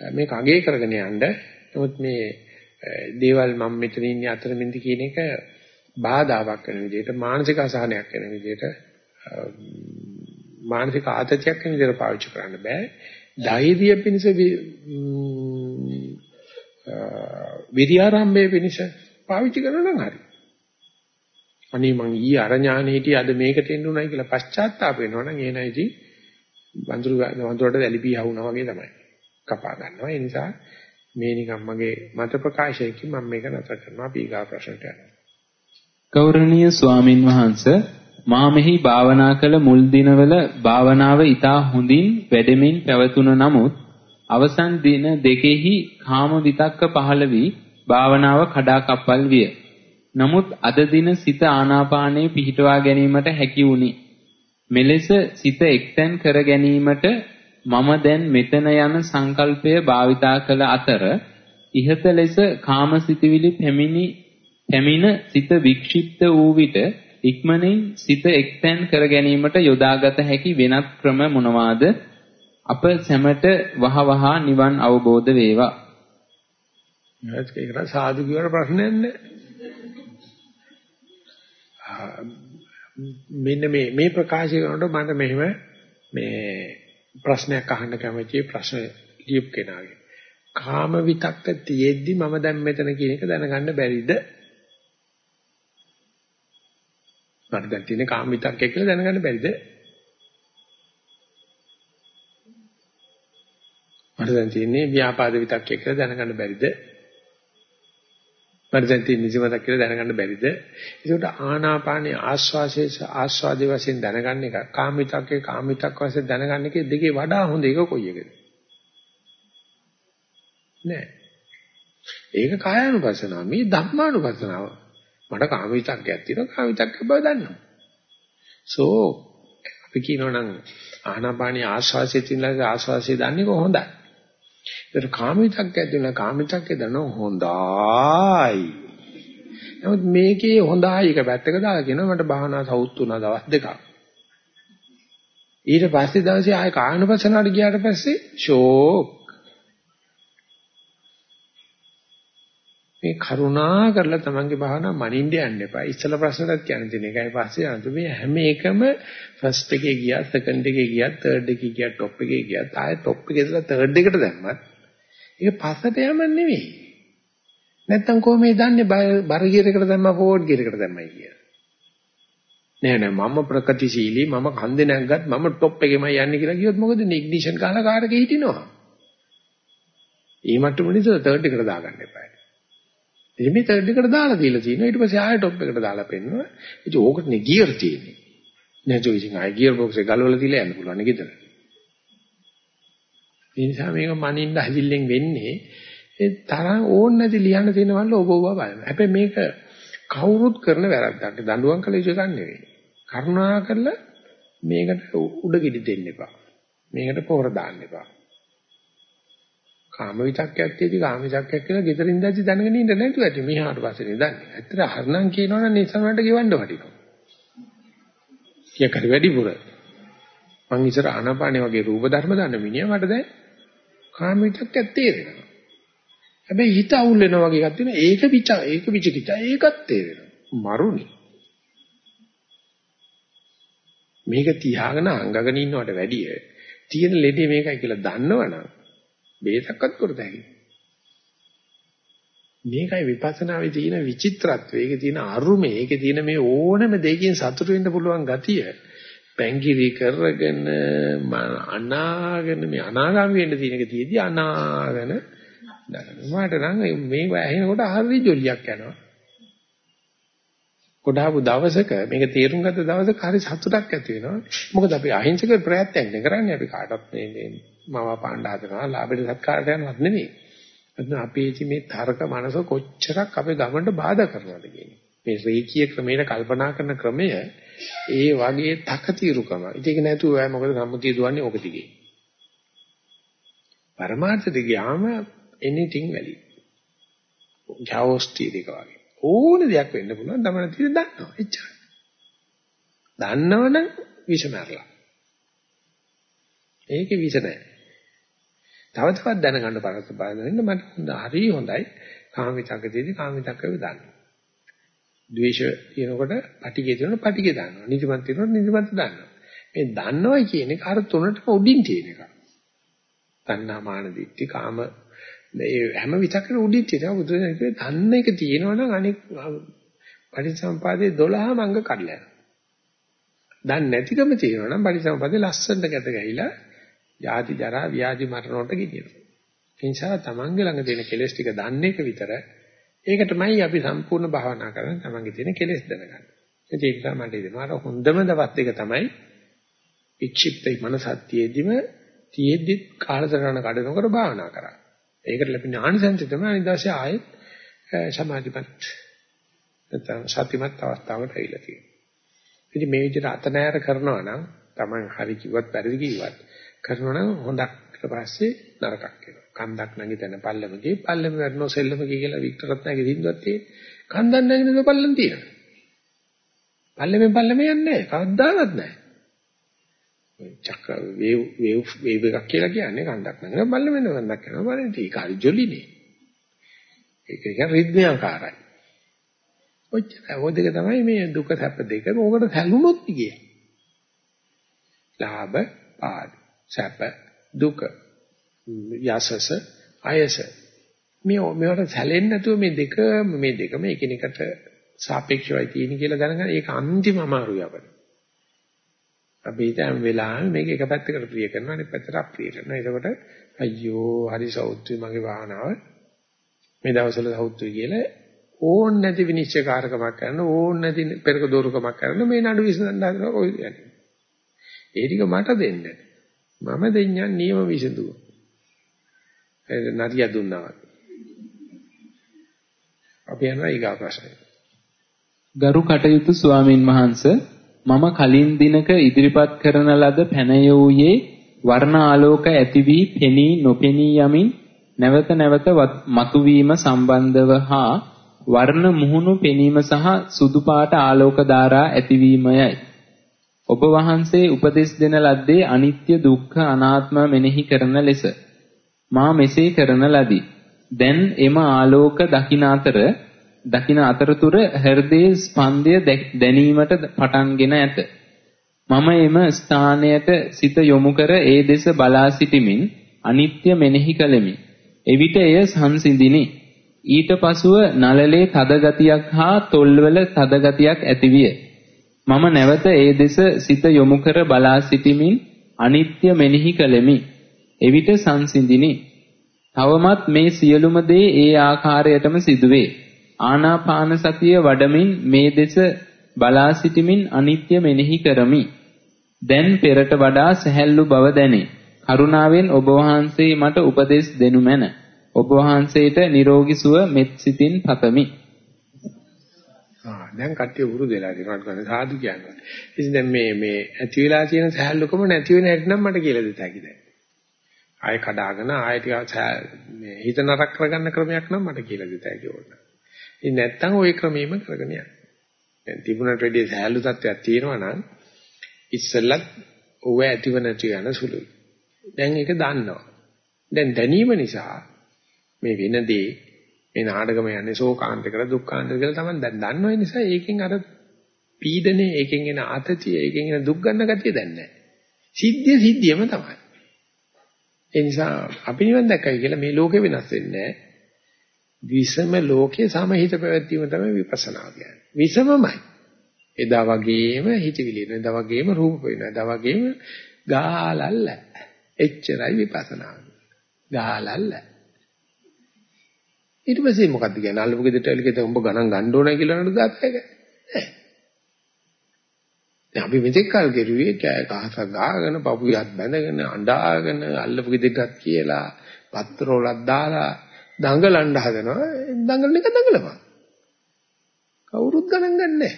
මේක අගේ කරගෙන යන්න. නමුත් මේ දේවල් මම මෙතන ඉන්නේ අතරමැද කියන එක බාධාවක් වෙන විදිහට මානසික අසහනයක් වෙන විදිහට මානසික ආතතියක් වෙන විදිහට පාවිච්චි කරන්න බෑ. ධෛර්යය පිණිස විරියාරම්භයේ පිණිස පාවිච්චි කරනවා නම් හරි. අනේ මං ඊ අර ඥානෙ හිටිය අද මේකට එන්න උනායි කියලා පශ්චාත්තාප වෙනවා නම් ඒ නැයිදී වඳුරු වඳුරට වැලිපී යවුනා වගේ තමයි. කපා ගන්නවා. ඒ නිසා මේ නිකම් මගේ මත ප්‍රකාශයකින් මම මේක නතර කරනවා පීගා ප්‍රශ්නට යනවා. ගෞරවනීය ස්වාමින් වහන්සේ මා මෙහි භාවනා කළ මුල් දිනවල භාවනාව ඊටා හොඳින් වැඩෙමින් පැවතුන නමුත් අවසන් දින දෙකෙහි කාම විතක්ක පහළ වී භාවනාව කඩාකප්පල් විය. නමුත් අද දින සිත ආනාපානයේ පිහිටවා ගැනීමට හැකි වුණි. මෙලෙස සිත එක්තෙන් කර ගැනීමට මම දැන් මෙතන යන සංකල්පය භාවිතා කළ අතර ඉහත ලෙස කාමසිතවිලි පැමිණි පැමිණ සිත වික්ෂිප්ත වූ විට ඉක්මනින් සිත එක්තෙන් කර ගැනීමට යොදාගත හැකි වෙනත් ක්‍රම මොනවාද අප සැමට වහවහ නිවන් අවබෝධ වේවා. ඒක සාදු කියන ප්‍රශ්නයක් නෑ. මෙන්න මේ මේ ප්‍රකාශය කරනකොට මට මෙහෙම මේ ප්‍රශ්නයක් අහන්න කැමතියි ප්‍රශ්න ලියපු කෙනාගේ. කාම විතක්ක තියෙද්දි මම දැන් මෙතන කියන එක දැනගන්න බැරිද? මට දැන් තියෙන කාම විතක්කය කියලා දැනගන්න බැරිද? මට දැන් තියෙන්නේ ව්‍යාපාද විතක්කය කියලා දැනගන්න බැරිද? මට දැන් තියෙන නිසිමතක් කියලා දැනගන්න බැරිද? ඒකට ආනාපානී ආස්වාසේ ආස්වාදේ වශයෙන් දැනගන්න එක කාම විතක්කේ කාම විතක්ක වශයෙන් දැනගන්න එකේ දෙකේ වඩා හොඳ එක කොයි එකද? නෑ. ඒක කායानुපසනාව. මේ ධම්මානුපසනාව. මට කාම විතක්කයක් තියෙනවා කාම විතක්ක බව දන්නවා. සෝ අපි කියනවනම් ආනාපානී ආස්වාසිය තියෙනවා ආස්වාසිය දන්නේ කොහොඳයි. ඒක කාම විතක්කයක් දෙනවා කාම විතක්කේ දන්නව හොඳයි. නමුත් මේකේ හොඳයි එක පැත්තක දාලා කියනවා මට භාවනා සවුත් වුණා දවස් දෙකක්. ඊට පස්සේ දවසේ ආයේ කායනුපසනාවට ගියාට පස්සේ ෂෝක් මේ කරුණා කරලා තමන්ගේ භාවනා මනින්න යන්න එපා. ඉස්සල ප්‍රශ්නටත් කියන්නේ තියෙන එකයි පස්සේ අන්තිමේ හැම එකම ෆස්ට් එකේ ගියා, සෙකන්ඩ් එකේ ගියා, තර්ඩ් එකේ ගියා, টොප් එකේ ගියා, ආයෙ টොප් එකේ ඉඳලා තර්ඩ් එකට දැම්මත් ඒක පස්සට යම නෙවෙයි. නැත්තම් කොහොම මේ දන්නේ බර ගියර් එකට දැම්මා ෆෝවර්ඩ් ගියර් එකට දැම්මයි කියලා. නෑ නෑ මම ප්‍රකටිශීලී මම කන්දේ නැග්ගත් මම টොප් එකෙමයි යන්නේ කියලා කිව්වොත් මොකද ඉග්නිෂන් ගහලා කාර් එකේ හිටිනවා. ඒ මට්ටම නිසා තර්ඩ් එකට දාගන්න එපා. ඉතින් මේ තර්ඩ් එකට දාලා දීලා තියෙනවා. ඊට පස්සේ ආයෙ টොප් එකට දාලා පෙන්නවා ඉතින් ඕකට නේ ගියර් තියෙන්නේ. නේද ඉතින් ආයෙ ගියර් බොක්ස් එක ගලවලා දීලා යන්න පුළුවන් ගෙදර. ඒ නිසා මේක මනින්න හදිල්ලෙන් වෙන්නේ ඒ තරම් ඕන නැති ලියන්න තියෙනවල ඔබ ඔබ බලන්න. හැබැයි මේක කවුරුත් කරන වැරද්දක්. දඬුවම් කළ යුතු එකක් නෙවෙයි. කරුණා කරලා මේකට උඩගෙඩි දෙන්න එපා. මේකට පොර දාන්න එපා. කාම විතක්කයක් තියෙදි කාම විතක්කයක් කියලා ගෙදරින් දැද්දි දැනගෙන ඉන්න නැතුව ඇති මෙහාට පස්සේ නෙදන්නේ. ඇත්තට හරනම් කියනවනම් නිසනකට ගෙවන්න වටිනවා. කියකරි වැඩිපුර. මං ඉස්සර ආනාපානේ වගේ රූප ධර්ම දන්න මිනිහා මට දැන් කාම විතක්කයක් තේරෙනවා. හැබැයි හිත අවුල් වෙනවා වගේ එකක් තියෙනවා. ඒක විච ඒක විචිකිච්ඡා ඒකත් තේරෙනවා. මරුනේ. මේක තියාගෙන අංගගෙන ඉන්නවට වැඩිය තියෙන ලෙඩේ මේකයි කියලා දන්නවනම් බේතක්වත් කරතයි. මේකයි විපස්සනාවේ තියෙන විචිත්‍රත්වය. ඒකේ තියෙන අරුමේ, ඒකේ තියෙන මේ ඕනම දෙයකින් සතුටු වෙන්න පුළුවන් ගතිය. පැංගිරි කරගෙන අනාගෙන මේ අනාගාමී වෙන්න තියෙන එක තියදී අනාගෙන මට නම් මේ ඇහෙනකොට හරි ජොලියක් යනවා. කොටහපු දවසක මේක තේරුම් ගත්ත දවසක හරි සතුටක් ඇති වෙනවා. මොකද අපි අහිංසක ප්‍රයත්නයක් කරන්නේ අපි කාටවත් මේ මම පාණ්ඩ හදනවා ලාභයට සත්කාරයට යනවත් නෙමෙයි. එතන අපේ ඉති මේ තර්ක මනස කොච්චරක් අපේ ගමනට බාධා කරනවද කියන්නේ. මේ රේකී ක්‍රමයට කල්පනා කරන ක්‍රමය ඒ වගේ තකතිරුකම. ඒක නැතුව ඔය මොකද සම්මුතිය දුවන්නේ ඕක දිගේ. පරමාර්ථ දිගාම anything valid. ජාවස්ටි දෙක වගේ. ඕන දෙයක් වෙන්න පුළුවන්. තමන තියෙන දන්නවා. එච්චරයි. දන්නවනම් විෂමරලා. ඒකේ විෂ නැහැ. තව තවත් දැනගන්න පරස්ස බලන්න මට හොඳ හරි හොඳයි කාමිතකදීදී කාමිතකව දාන්න. ද්වේෂ තියෙනකොට පටිගේ තියෙනකොට පටිගේ දානවා. නිදිමත තියෙනකොට නිදිමත දානවා. මේ දන්නවයි කියන එක අර තුනටම උඩින් තියෙන එක. තණ්හා මාන දිට්ඨි කාම මේ හැම විතකන උඩින් තියෙනවා බුදුරජාණන් කිව්වේ දන්න එක තියෙනවනම් අනික පරිසම්පාදේ 12 මංග කඩලා යනවා. දන්නේ නැතිකම තියෙනවනම් පරිසම්පාදේ ලස්සනට ගැට ගහිලා ජාති ජරා ව්‍යාධි මරණ වලට ගෙනියනවා. ඒ නිසා තමන්ගේ ළඟ තියෙන කෙලෙස් ටික දන්න එක විතර ඒකටමයි අපි සම්පූර්ණ භාවනා කරන්නේ තමන්ගේ තියෙන කෙලෙස් දැනගන්න. ඒක නිසා මට හිතෙනවා අර හොඳම දවස් එක තමයි වික්ෂිප්තයි මනසත්‍යයේදීම තියෙද්දි කාලසටහන කඩනකොට භාවනා කරා. ඒකට ලැබෙන ආනිසංස තමයි අනිදාසේ ආයෙත් සමාධිපත් නැත්නම් සතිමත් අවස්ථාවට ඇවිල්ලා තියෙන්නේ. ඉතින් මේ විදිහට අත නෑර කරනවා නම් Taman හරි කිව්වත් වැරදි කිව්වත් කරනවා නම් හොඳක් ඊට පස්සේ නරකක් වෙනවා. කන්දක් නැගිටින පල්ලමගේ පල්ලම වැටෙනෝ සෙල්ලමගේ කියලා වික්ටරත් නැගේ දින්දුවක් තියෙන්නේ. කන්දක් නැගිටින පල්ලම් තියෙනවා. පල්ලමෙන් පල්ලම යන්නේ නැහැ. කවදාවත් නැහැ. ඔය චක්‍ර වේව් වේව් වේව් එකක් කියලා කියන්නේ කන්දක් නැගිටින පල්ලමෙන් කන්දක් යනවා. බලන්න ඒක හරි ජොලිනේ. ඒක කියන්නේ රිද්මයාකාරයි. ඔච්චර ඔය දෙක තමයි මේ දුක සැප දෙක. ඕකට සැලුනොත් ගියේ. ලාභ පාඩු සැප දුක යසස අයස මේ මේවට සැලෙන්නේ නැතුව මේ දෙක මේ දෙකම එකිනෙකට සාපේක්ෂවයි තියෙන කියලා දැනගන්න ඒක අන්තිම අමාරුයි අපිට. අපි හිතන වෙලාවෙ මේක එක පැත්තකට ප්‍රිය කරනවා අනිත් පැත්තට අප්‍රිය කරනවා. එතකොට අයියෝ හරි සෞත්වි මගේ වාහනාව මේ දවස්වල සෞත්වි කියලා ඕන් නැති විනිශ්චයකාරකමක් කරන ඕන් නැති පෙරක දෝරුකමක් කරන මේ නඩු විසඳන්න හදනවා කොහෙද යන්නේ. ඒ ටික මට දෙන්න. මම දෙඤ්ඤන් නියම විසඳුව. ඒ නරිය දුන්නා වගේ. අපි යනවා ඊගා ප්‍රශ්නයට. ගරු කටයුතු ස්වාමින් වහන්සේ මම කලින් දිනක ඉදිරිපත් කරන ලද පැනයෝයේ වර්ණ ආලෝක ඇති වී පෙනී නොපෙනී යමින් නැවත නැවත මතුවීම සම්බන්ධව හා වර්ණ මුහුණු පෙනීම සහ සුදු පාට ආලෝක ධාරා ඇතිවීමයයි. ඔබ වහන්සේ උපදෙස් දෙන ලද්දේ අනිත්‍ය දුක්ඛ අනාත්ම මෙනෙහි කරන ලෙස මා මෙසේ කරන ලදී. දැන් එම ආලෝක දකින අතර දකින අතරතුර හෘදයේ ස්පන්දය දැනීමට පටන්ගෙන ඇත. මම එම ස්ථානයට සිත යොමු කර ඒ දෙස බලා සිටිමින් අනිත්‍ය මෙනෙහි කළෙමි. එවිට එය සංසිඳිනි. ඊට පසුව නළලේ තද ගතියක් හා තොල්වල තද ගතියක් ඇතිවිය. මම නැවත ඒ දෙස සිත යොමු කර බලා සිටිමින් අනිත්‍ය මෙනෙහි කළෙමි. එවිට සංසිඳිනි. තවමත් මේ සියලුම දේ ඒ ආකාරයටම සිදුවේ. ආනාපාන සතිය වඩමින් මේ දෙස බලා සිටිමින් අනිත්‍ය මෙනෙහි කරමි. දැන් පෙරට වඩා සැහැල්ලු බව දැනේ. කරුණාවෙන් ඔබ වහන්සේ මට උපදෙස් දෙනු මැන. ඔබ වහන්සේට නිරෝගී සුව මෙත් සිතින් පතමි. ආ දැන් කට්ටිය උරුදු වෙලා දිනවට ගන්න සාදු කියනවා. ඉතින් දැන් මේ මේ ඇති වෙලා තියෙන සහැල්ලුකම නැති වෙන හැටි නම් මට කියලා දෙත හැකිද? ආයෙ කඩාගෙන ආයෙ ටික මේ හිත නරක කරගන්න ක්‍රමයක් නම් මට කියලා දෙත හැකි ඕන. ඉතින් නැත්තම් ওই ක්‍රමෙම කරගෙන යන්න. දැන් තිබුණට වැඩිය සහැල්ලු තත්ත්වයක් තියෙනවා නම් ඉස්සෙල්ලත් ඔව ඇතිව නැති යන සුළුයි. දැන් ඒක දන්නවා. දැන් දැනීම නිසා මේ වෙනදී මේ නාටකම යන්නේ ශෝකාන්ත කියලා දුක්ඛාන්ත කියලා තමයි දැන් දන්නව නිසා ඒකෙන් අර පීඩනේ ඒකෙන් එන ආතතිය ඒකෙන් එන දුක් ගන්න ගතිය දැන් නැහැ. සිද්ධිය සිද්ධියම තමයි. ඒ නිසා අපි නිවන් දැක්කයි කියලා මේ ලෝකෙ වෙනස් වෙන්නේ නැහැ. විසම ලෝකයේ සමහිත පැවැත්වීම තමයි විපස්සනා කියන්නේ. විසමමයි. එදා වගේම හිතවිලි එන එදා වගේම රූප වෙන එදා වගේම ගාලල්ල. එච්චරයි විපස්සනා. ගාලල්ල. ඊට පස්සේ මොකද්ද කියන්නේ? අල්ලපු ගෙදරට එළිකෙත උඹ ගණන් ගන්න ඕනයි කියලා නේද දාපේක? නෑ. දැන් අපි මෙතෙක් කල් කෙරුවේ කෑ කහස ගාගෙන, පපුවියත් බැඳගෙන, අඬාගෙන, අල්ලපු ගෙදරටත් කියලා, පත්‍රවලක් දාලා දඟලන්න හදනවා. දඟලන එක දඟලපන්. කවුරුත් ගණන් ගන්නෑ.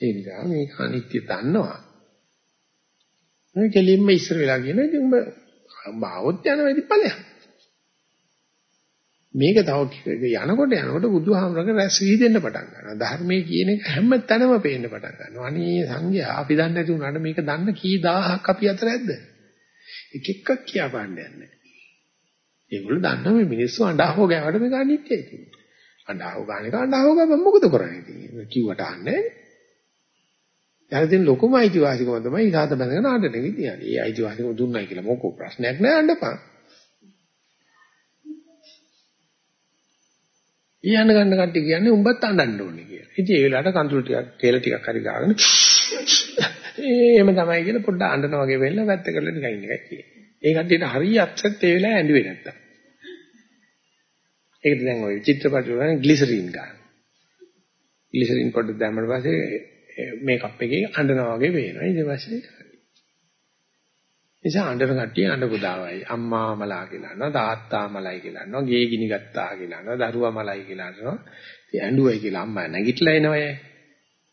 ඒ නිසා මේක අනිත්‍ය දන්නවා. මේ කෙලින්ම ඉස්සර වෙලා කියන ඉතින් උඹ බාවොත් යනවා ඉතින් ඵලයක්. මේක තව යනකොට යනකොට බුදුහාමරගේ රැස් වී දෙන්න පටන් ගන්නවා. ධර්මයේ කියන එක හැම තැනම පේන්න පටන් ගන්නවා. අනේ සංඝයා අපි දන්නේ නැති වුණාට මේක දන්න කී දහහක් අපි අතර ඇද්ද? එක එකක් කියා පාන්නේ නැහැ. ඒගොල්ලෝ දන්නවා මේ මිනිස්සු අඬහව ගෑවට මේක අනිත්‍යයි කියන්නේ. අඬහව ගන්න එක අඬහව ගම මොකද කරන්නේ ඉතින්? කිව්වට අහන්නේ නැහැ. යාළුවෙන් ලොකුම අයිතිවාසිකම තමයි ඉහත බඳගෙන අඬන විදිය. ඒ අයිතිවාසිකම දුන්නයි කියලා මොකෝ ප්‍රශ්නයක් නෑ අඬපන්. ඊයන ගන්න කට්ටිය කියන්නේ උඹත් අඬන්න ඕනේ කියලා. ඉතින් ඒ වෙලාවට කඳුළු ටිකක් තේල ටිකක් හරි ගාගෙන එහෙම තමයි කියලා පොඩ්ඩක් අඬන වගේ වෙන්න වැත්ත කරලා නිකන් ඉන්න එකයි කියන්නේ. ඒ කට්ටියට හරිය අප්සෙට් ඒ වෙලාවේ ඇඬුවේ නැත්තම්. ඒකට දැන් ওই චිත්‍රපට වල ග්ලිසරින් ගන්න. ග්ලිසරින් පොඩ්ඩක් දැම්මම පස්සේ eh, මේකප් එකේ අඬනවා වගේ වෙනවා. ඊට පස්සේ නිසා අඬන කට්ටිය අඬ පුදාවයි. අම්මා මලා කියලා අඬනවා, තාත්තා මලයි කියලා අඬනවා, ගේ ගිනි ගත්තා කියලා අඬනවා, දරුවා මලයි කියලා අඬනවා. ඉතින් ඇඬුවයි කියලා අම්මා නැගිටලා එනවා.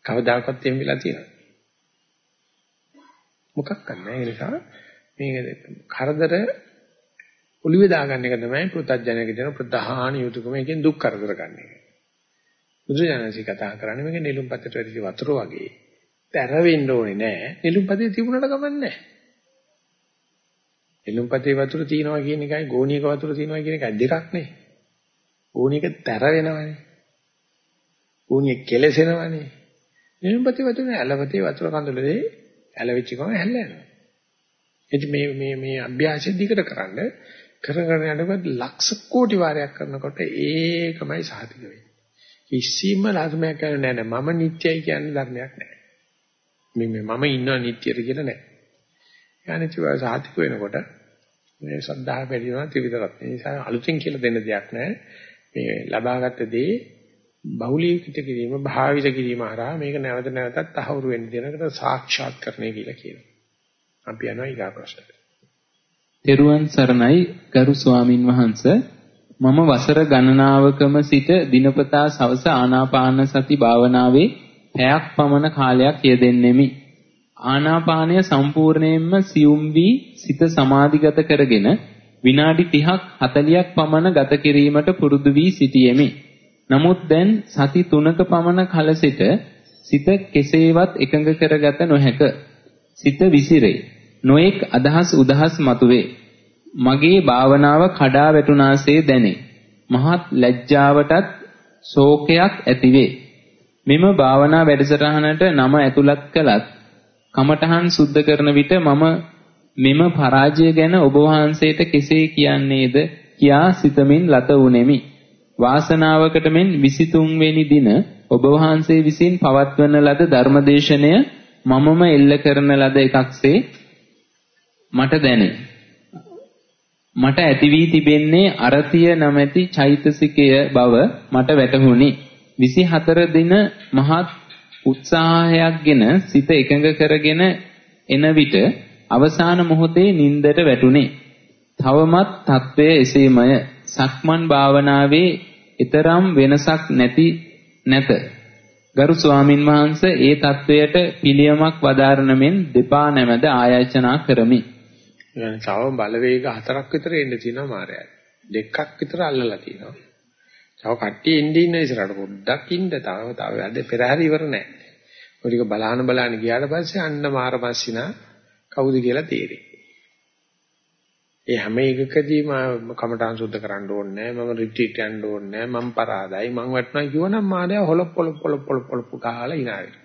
කවදාකවත් එහෙම වෙලා තියෙනවද? මොකක් කරන්නේ? ඒ නිසා මේ කරදර ඔලිවේ දාගන්න එක තමයි පුතත්ජනක දෙන ප්‍රධාන යුතුයකම. ඒකෙන් දුක් කරදර ගන්න එක. බුදුජානසී කතා කරන්නේ මේක නෙළුම් පතට වැඩි වතුර වගේ. තැර වෙන්න ඕනේ නෑ. නෙළුම් පතේ තිබුණාට කමන්නේ නෑ. එළුම්පතේ වතුර තියනවා කියන එකයි ගෝණියක වතුර තියනවා කියන එකයි දෙකක් නේ. ගෝණියක තැර වෙනවනේ. ගෝණිය කෙලසෙනවනේ. එළුම්පතේ වතුර නෑ ඇලපතේ වතුර කඳුලේ ඇලවිච්ච ගමන් හැල්ල යනවා. එති මේ මේ මේ අභ්‍යාසය දිගට කරන්න කරගෙන යනකොට ලක්ෂ කෝටි වාරයක් කරනකොට ඒකමයි සාධික වෙන්නේ. කිසිම ධර්මයක් කියන්නේ නැහැ. මම නිත්‍යයි කියන්නේ ධර්මයක් නැහැ. මේ මම ඉන්නවා නිත්‍යද කියලා නැහැ. යනිච්චව සාධික වෙනකොට මේ සද්ධා වැඩි වෙනවා ත්‍රිවිධ රත්න. ඒ නිසා අලුතෙන් කියලා දෙන්න දෙයක් නැහැ. මේ ලබාගත් දේ බහුලීකృత කිරීම භාවිත කිරීම හරහා මේක නැවත නැවතත් තහවුරු වෙන්න දෙනකට සාක්ෂාත් කරණය කියලා කියනවා. අපි යනවා ඊගා ප්‍රශ්නට. තෙරුවන් සරණයි ගරු ස්වාමින් වහන්සේ මම වසර ගණනාවකම සිට දිනපතා සවස ආනාපාන සති භාවනාවේ පැයක් පමණ කාලයක් යෙදෙන්නෙමි. ආනාපානය සම්පූර්ණයෙන්ම සියුම් වී සිත සමාධිගත කරගෙන විනාඩි 30ක් 40ක් පමණ ගත කිරීමට පුරුදු වී සිටියෙමි. නමුත් දැන් සති 3ක පමණ කල සිට සිත කෙසේවත් එකඟ කරගත නොහැක. සිත විසිරේ. නොඑක් අදහස් උදහස් මතුවේ. මගේ භාවනාව කඩා වැටුණාසේ දැනේ. මහත් ලැජ්ජාවටත් ශෝකයක් ඇතිවේ. මෙම භාවනා වැඩසටහනට නම ඇතුළත් කළත් කමඨහන් සුද්ධ කරන විට මම මෙම පරාජය ගැන ඔබ වහන්සේට කෙසේ කියන්නේද කියා සිතමින් ලත වුනේමි. වාසනාවකට මෙන් 23 වෙනි දින ඔබ වහන්සේ විසින් පවත්වන ලද ධර්මදේශනය මමම එල්ල කරන ලද එකක්සේ මට දැනේ. මට ඇති වී තිබෙන්නේ අරතිය නැමැති චෛතසිකය බව මට වැටහුණි. 24 දින මහත් උත්සාහයක්ගෙන සිත එකඟ කරගෙන එන විට අවසාන මොහොතේ නින්දට වැටුනේ. තවමත් తත්වය එසේමය. සක්මන් භාවනාවේ ඊතරම් වෙනසක් නැති නැත. ගරු ස්වාමින් වහන්සේ ඒ తත්වයට පිළියමක් වදාරන මෙන් දෙපා නැමද ආයාචනා කරමි. يعني තව බලවේග හතරක් විතර එන්න තියෙනවා මාරයා. දෙකක් විතර අල්ලලා තියෙනවා. තව කට්ටිය එන්නේ ඉන්න ඉස්සරහට පොඩ්ඩක් ඉන්න. තව තව වැඩ පෙරහැර ඉවර නැහැ. ඔය ටික බලාන බලාන ගියාට පස්සේ අන්න මාරමස්සිනා කවුද කියලා තේරෙයි. ඒ හැම එකකදීම කමඨාන් සුද්ධ කරන්න ඕනේ නැහැ. මම රිට්‍රීට් යන්න ඕනේ නැහැ. මම පරාදයි. මං වටනවා කිව්වනම් මායя හොලොප් පොලොප් පොලොප් පොලොප් පොලොප් කාලා ඉනාවේ.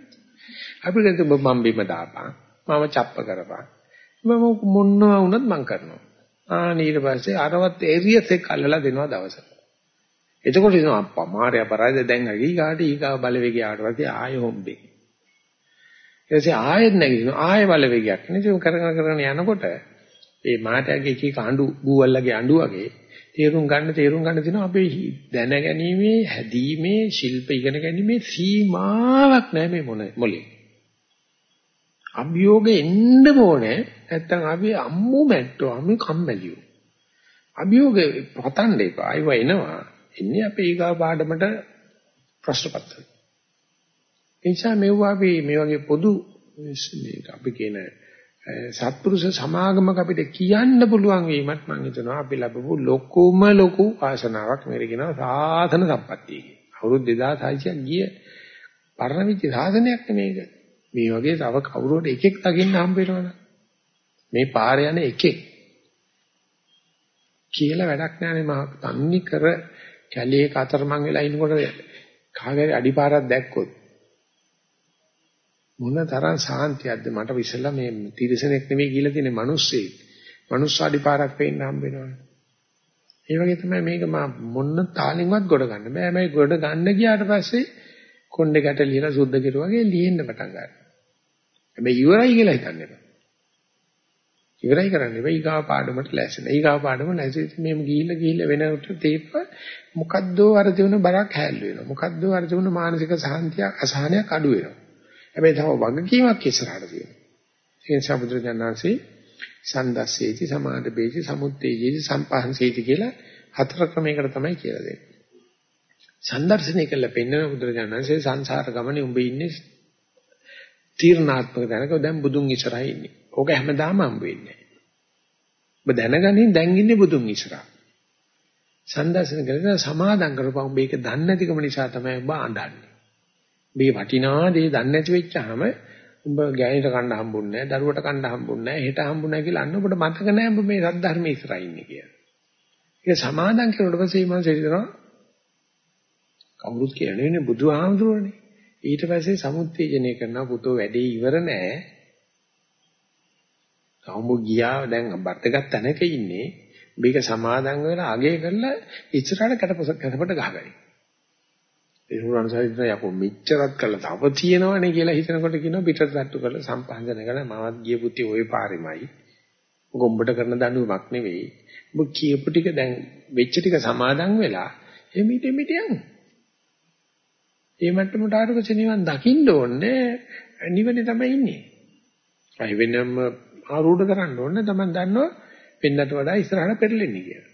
අපි කියත මම බිම දාපන්. මම චප්ප කරපන්. මම මොනවා වුණත් මං කරනවා. ආ ඊට පස්සේ අරවත් ඒරියස් එක අල්ලලා දෙනවා දවසට. එතකොට ඉතින් අප්පා මාර්යා පරාද දැන් අගී කාට ඊගා බලවේගය ආවට පස්සේ ආයෙ හොම්බේ. ඊටසේ ආයෙත් නැගිටිනවා ආයෙ බලවේගයක්. ඉතින් කරගෙන කරගෙන යනකොට ඒ මාතයාගේ එක එක අඬු බූවල්ලගේ අඬු වගේ තේරුම් ගන්න තේරුම් ගන්න තියෙනවා අපේ දැනගැනීමේ හැදීමේ ශිල්ප ඉගෙන ගැනීමේ සීමාවක් නැහැ මේ මොන මොලේ. අභියෝගෙ එන්න ඕනේ නැත්තම් අපි අම්මු මැට්ටෝ අපි කම්මැලියෝ. අභියෝගෙ පතන්න එපා. අයව එනවා. එන්නේ අපේ ඊගා පාඩමට ප්‍රශ්න පත්‍රය. ඒ නිසා මෙවුවා අපි මේ වගේ පොදු අපි කියන සත්පුරුෂ සමාගමක අපිට කියන්න පුළුවන් වීමත් මම හිතනවා අපි ලැබපු ලොකුම ලොකු ආසනාවක් මේක කියනවා සාසන සම්පත්තිය කියන. අවුරුදු 2600ක් ගිය පරණ විච සාසනයක් මේක. මේ වගේ තව කවුරුවට එකෙක් දකින්න හම්බ වෙනවනේ. මේ පාර යන එකෙක් කියලා වැඩක් නැහැ මම තන්නේ කර කැලේ කතරමං වෙලා ඉන්නකොට කාගේ අඩිපාරක් දැක්කොත් මොන තරම් සාන්තියක්ද මට විශ්ලා මේ තිරසනෙක් නෙමෙයි කියලා තියෙන මිනිස්සෙක්. මනුස්සාඩි පාරක් පේන්න හම්බ වෙනවනේ. ඒ වගේ තමයි මේක මා මොන්න තාලින්වත් ගොඩ ගන්න බෑ. මේ ගොඩ ගන්න ගියාට පස්සේ කොණ්ඩේ ගැට ලියලා සුද්ධ කෙරුවා වගේ ලියෙන්න පටන් ගන්නවා. හැබැයි ඉවරයි කියලා හිතන්න එපා. ඉවරයි කරන්න එපා. ඊගාව පාඩමට ලැසෙන. ඊගාව පාඩම නැසෙත් මේම ගිහිල්ලා ගිහිල්ලා වෙනකොට තේප මොකද්දෝ අර තිබුණ බරක් හැල්ලු වෙනවා. මොකද්දෝ අර තිබුණ මානසික සාන්තියක් අසහනයක් අඩු වෙනවා. හැබැයි තව වගකීමක් ඉස්සරහට තියෙනවා. ඒ නිසා බුදුරජාණන්සේ සන්දස්සේති සමාදබේති සමුත්තේජේති සම්පහන්සේති කියලා හතර ක්‍රමයකට තමයි කියලා දෙන්නේ. සම්දර්ශනය කළ පෙන්නන බුදුරජාණන්සේ සංසාර ගමනේ උඹ ඉන්නේ තීර්ණාත්මක දැනක දැන් බුදුන් ඉස්සරහා ඉන්නේ. ඕක හැමදාම හම්බ වෙන්නේ නැහැ. ඔබ දැනගනින් දැන් ඉන්නේ බුදුන් ඉස්සරහා. සම්දර්ශන කරලා සමාදම් කරපුවා උඹ ඒක දන්නේ නැතිකම නිසා තමයි ඔබ අඬන්නේ. මේ වටිනා දේ දන්නේ නැති වෙච්චාම උඹ ගෑනිට කන්න හම්බුන්නේ නැහැ, දරුවට කන්න හම්බුන්නේ නැහැ, හෙට හම්බුන්නේ නැහැ කියලා අන්න ඔබට මතක නැහැ උඹ මේ සද්ධර්මයේ ඉස්සරහා ඉන්නේ කියලා. ඒක සමාදම් කරනකොට පස්සේ මම හිතනවා කවුරුත් කියන්නේ නේ බුදුහාමුදුරනේ. ඊට පස්සේ සමුත්තේජනය කරනවා පුතෝ වැඩේ ඉවර නෑ. කවුඹ ගියා දැන් බර්තගත් තැනක ඉන්නේ. මේක සමාදන් වෙලා අගේ කරලා ඉස්සරහට කැටපොස කැටපට ගහගනි. ඒ උරණසයිද යකෝ මෙච්චරත් කළා තව තියෙනවනේ කියලා හිතනකොට කියනවා පිටට තට්ටු කරලා සම්පහන්දන කරලා මමත් ගිය පුතේ ওই පාරෙමයි. ගොම්බට කරන දඬුවමක් නෙවෙයි. ඔබ කියපු ටික දැන් වෙච්ච ටික සමාදන් වෙලා එමිට එමිට යන්න. ඒ මට්ටමට ආරපස නිවන් දකින්න ඕනේ නිවනේ තමයි ඉන්නේ. අය වෙනම ආරූඪ කරන්න ඕනේ තමයි දන්නවා වෙන්නට වඩා ඉස්සරහට පෙරලෙන්නේ කියලා.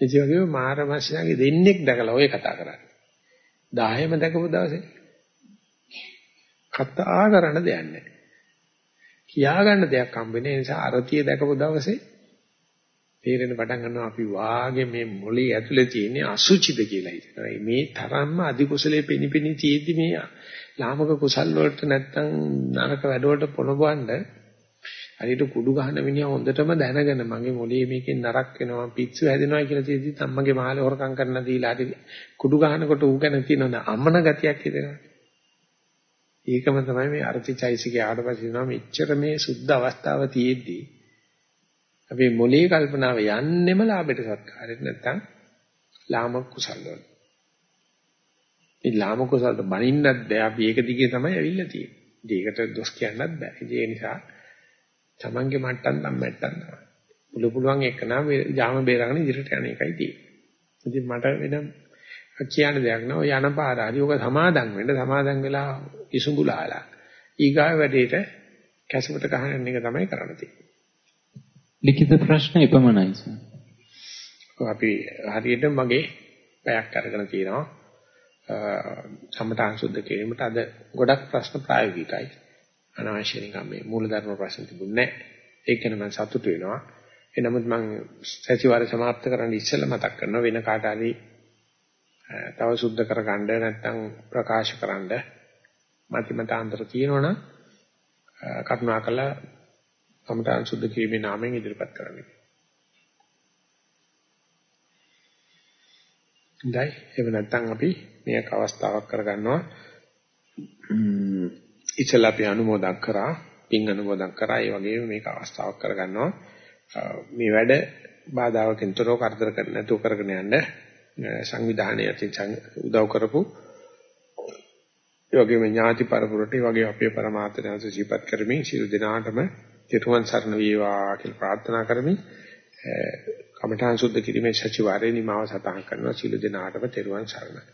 ඒ වගේම මාරමස්යාගේ දෙන්නෙක් දැකලා ඔය කතා කරන්නේ. 10ම දැකපු දවසේ කතා කරන්න දෙයක් නැහැ. කියාගන්න දෙයක් හම්බෙන්නේ නිසා අරතිය දැකපු දවසේ තේරෙන පටන් ගන්නවා අපි වාගේ මේ මොළේ ඇතුලේ තියෙන අසුචිද කියලා හිතනවා. මේ තරම්ම අධි කුසලයේ පිනිපිනි තියෙද්දි මේ ලාමක කුසල් වලට නැත්තම් නරක වැඩ වලට පොළඹවන්න හරියට කුඩු ගහන මිනිහා හොඳටම දැනගෙන මගේ මොළේ මේකෙන් නරක වෙනවා පිස්සු හැදෙනවා කියලා තියෙද්දි අම්මගේ මහලේ හොරකම් කරන්න දීලා හරි කුඩු ගහනකොට ඌ ගැන තියෙන අම්මන ගතියක් හිතෙනවා. ඒකම තමයි මේ අර්ථිචෛසිකේ ආඩපසිනවා මෙච්චර මේ සුද්ධ අවස්ථාව තියෙද්දි අපි මොලේ කල්පනාව යන්නෙම ලාභයට සත්කාරෙත් නැත්තම් ලාමක කුසල වල. මේ ලාමක කුසලට බනින්නත් බෑ අපි ඒක දිගේ තමයි ඇවිල්ලා තියෙන්නේ. ඒකට දොස් කියන්නත් බෑ. ඒ නිසා තමන්ගේ මට්ටම් නම් මට්ටම් තමයි. පුළු පුළුවන් එක නම් යාම බේරගෙන ඉදිරියට යන එකයි තියෙන්නේ. ඉතින් මට වෙන කියන්න දෙයක් නෑ. ඔය යන පාර හරි ඔක සමාදන් වෙන්න සමාදන් වෙලා ඉසුඹුලාලා. ඊගාව වැඩේට කැසුමට ගහන එක තමයි කරන්න තියෙන්නේ. ලිඛිත ප්‍රශ්න එපමණයි සර්. අපි හරියට මගේ පැයක් අරගෙන තියෙනවා. සම්මතාංශ සුද්ධ කිරීමට අද ගොඩක් ප්‍රශ්න ප්‍රායෝගිකයි. අනවශ්‍ය නිකම් මේ මූලධර්ම ප්‍රශ්න තිබුණේ නැහැ. ඒක නම් මම සතුටු වෙනවා. එනමුත් මම සතිವಾರ સમાપ્ત කරන්න ඉස්සෙල්ලා මතක් කරනවා වෙන කාට හරි තව සුද්ධ කරගන්න නැත්නම් ප්‍රකාශ කරන්න මතිමතාන්තර තියෙනවනම් කරුණාකරලා කමඨාන් සුද්ධ කිරීමේ නාමයෙන් ඉදිරිපත් කරන්න. හොඳයි. එහෙම නැත්නම් අපි මේක අවස්ථාවක් කරගන්නවා. ඉතලා අපි අනුමෝදන් කරා, පින් අනුමෝදන් කරා. ඒ වගේම මේක අවස්ථාවක් කරගන්නවා. මේ වැඩ බාධාවකින් තොරව කරදර කරන්නේ නැතුව කරගෙන යන්න සංවිධානයේ උදව් කරපු ඒ වගේම ඥාති පරපුරට ඒ වගේ අපේ પરමාර්ථ දැනස ජීවත් කරමින් සියලු දෙනාටම තෙරුවන් සරණ වේවා කියලා ප්‍රාර්ථනා කරමි. කමඨාන් සුද්ධ කිරීමේ සතිವಾರේ නිමාව සටහන් කරනවා සියලු දෙනාටම තෙරුවන් සරණයි.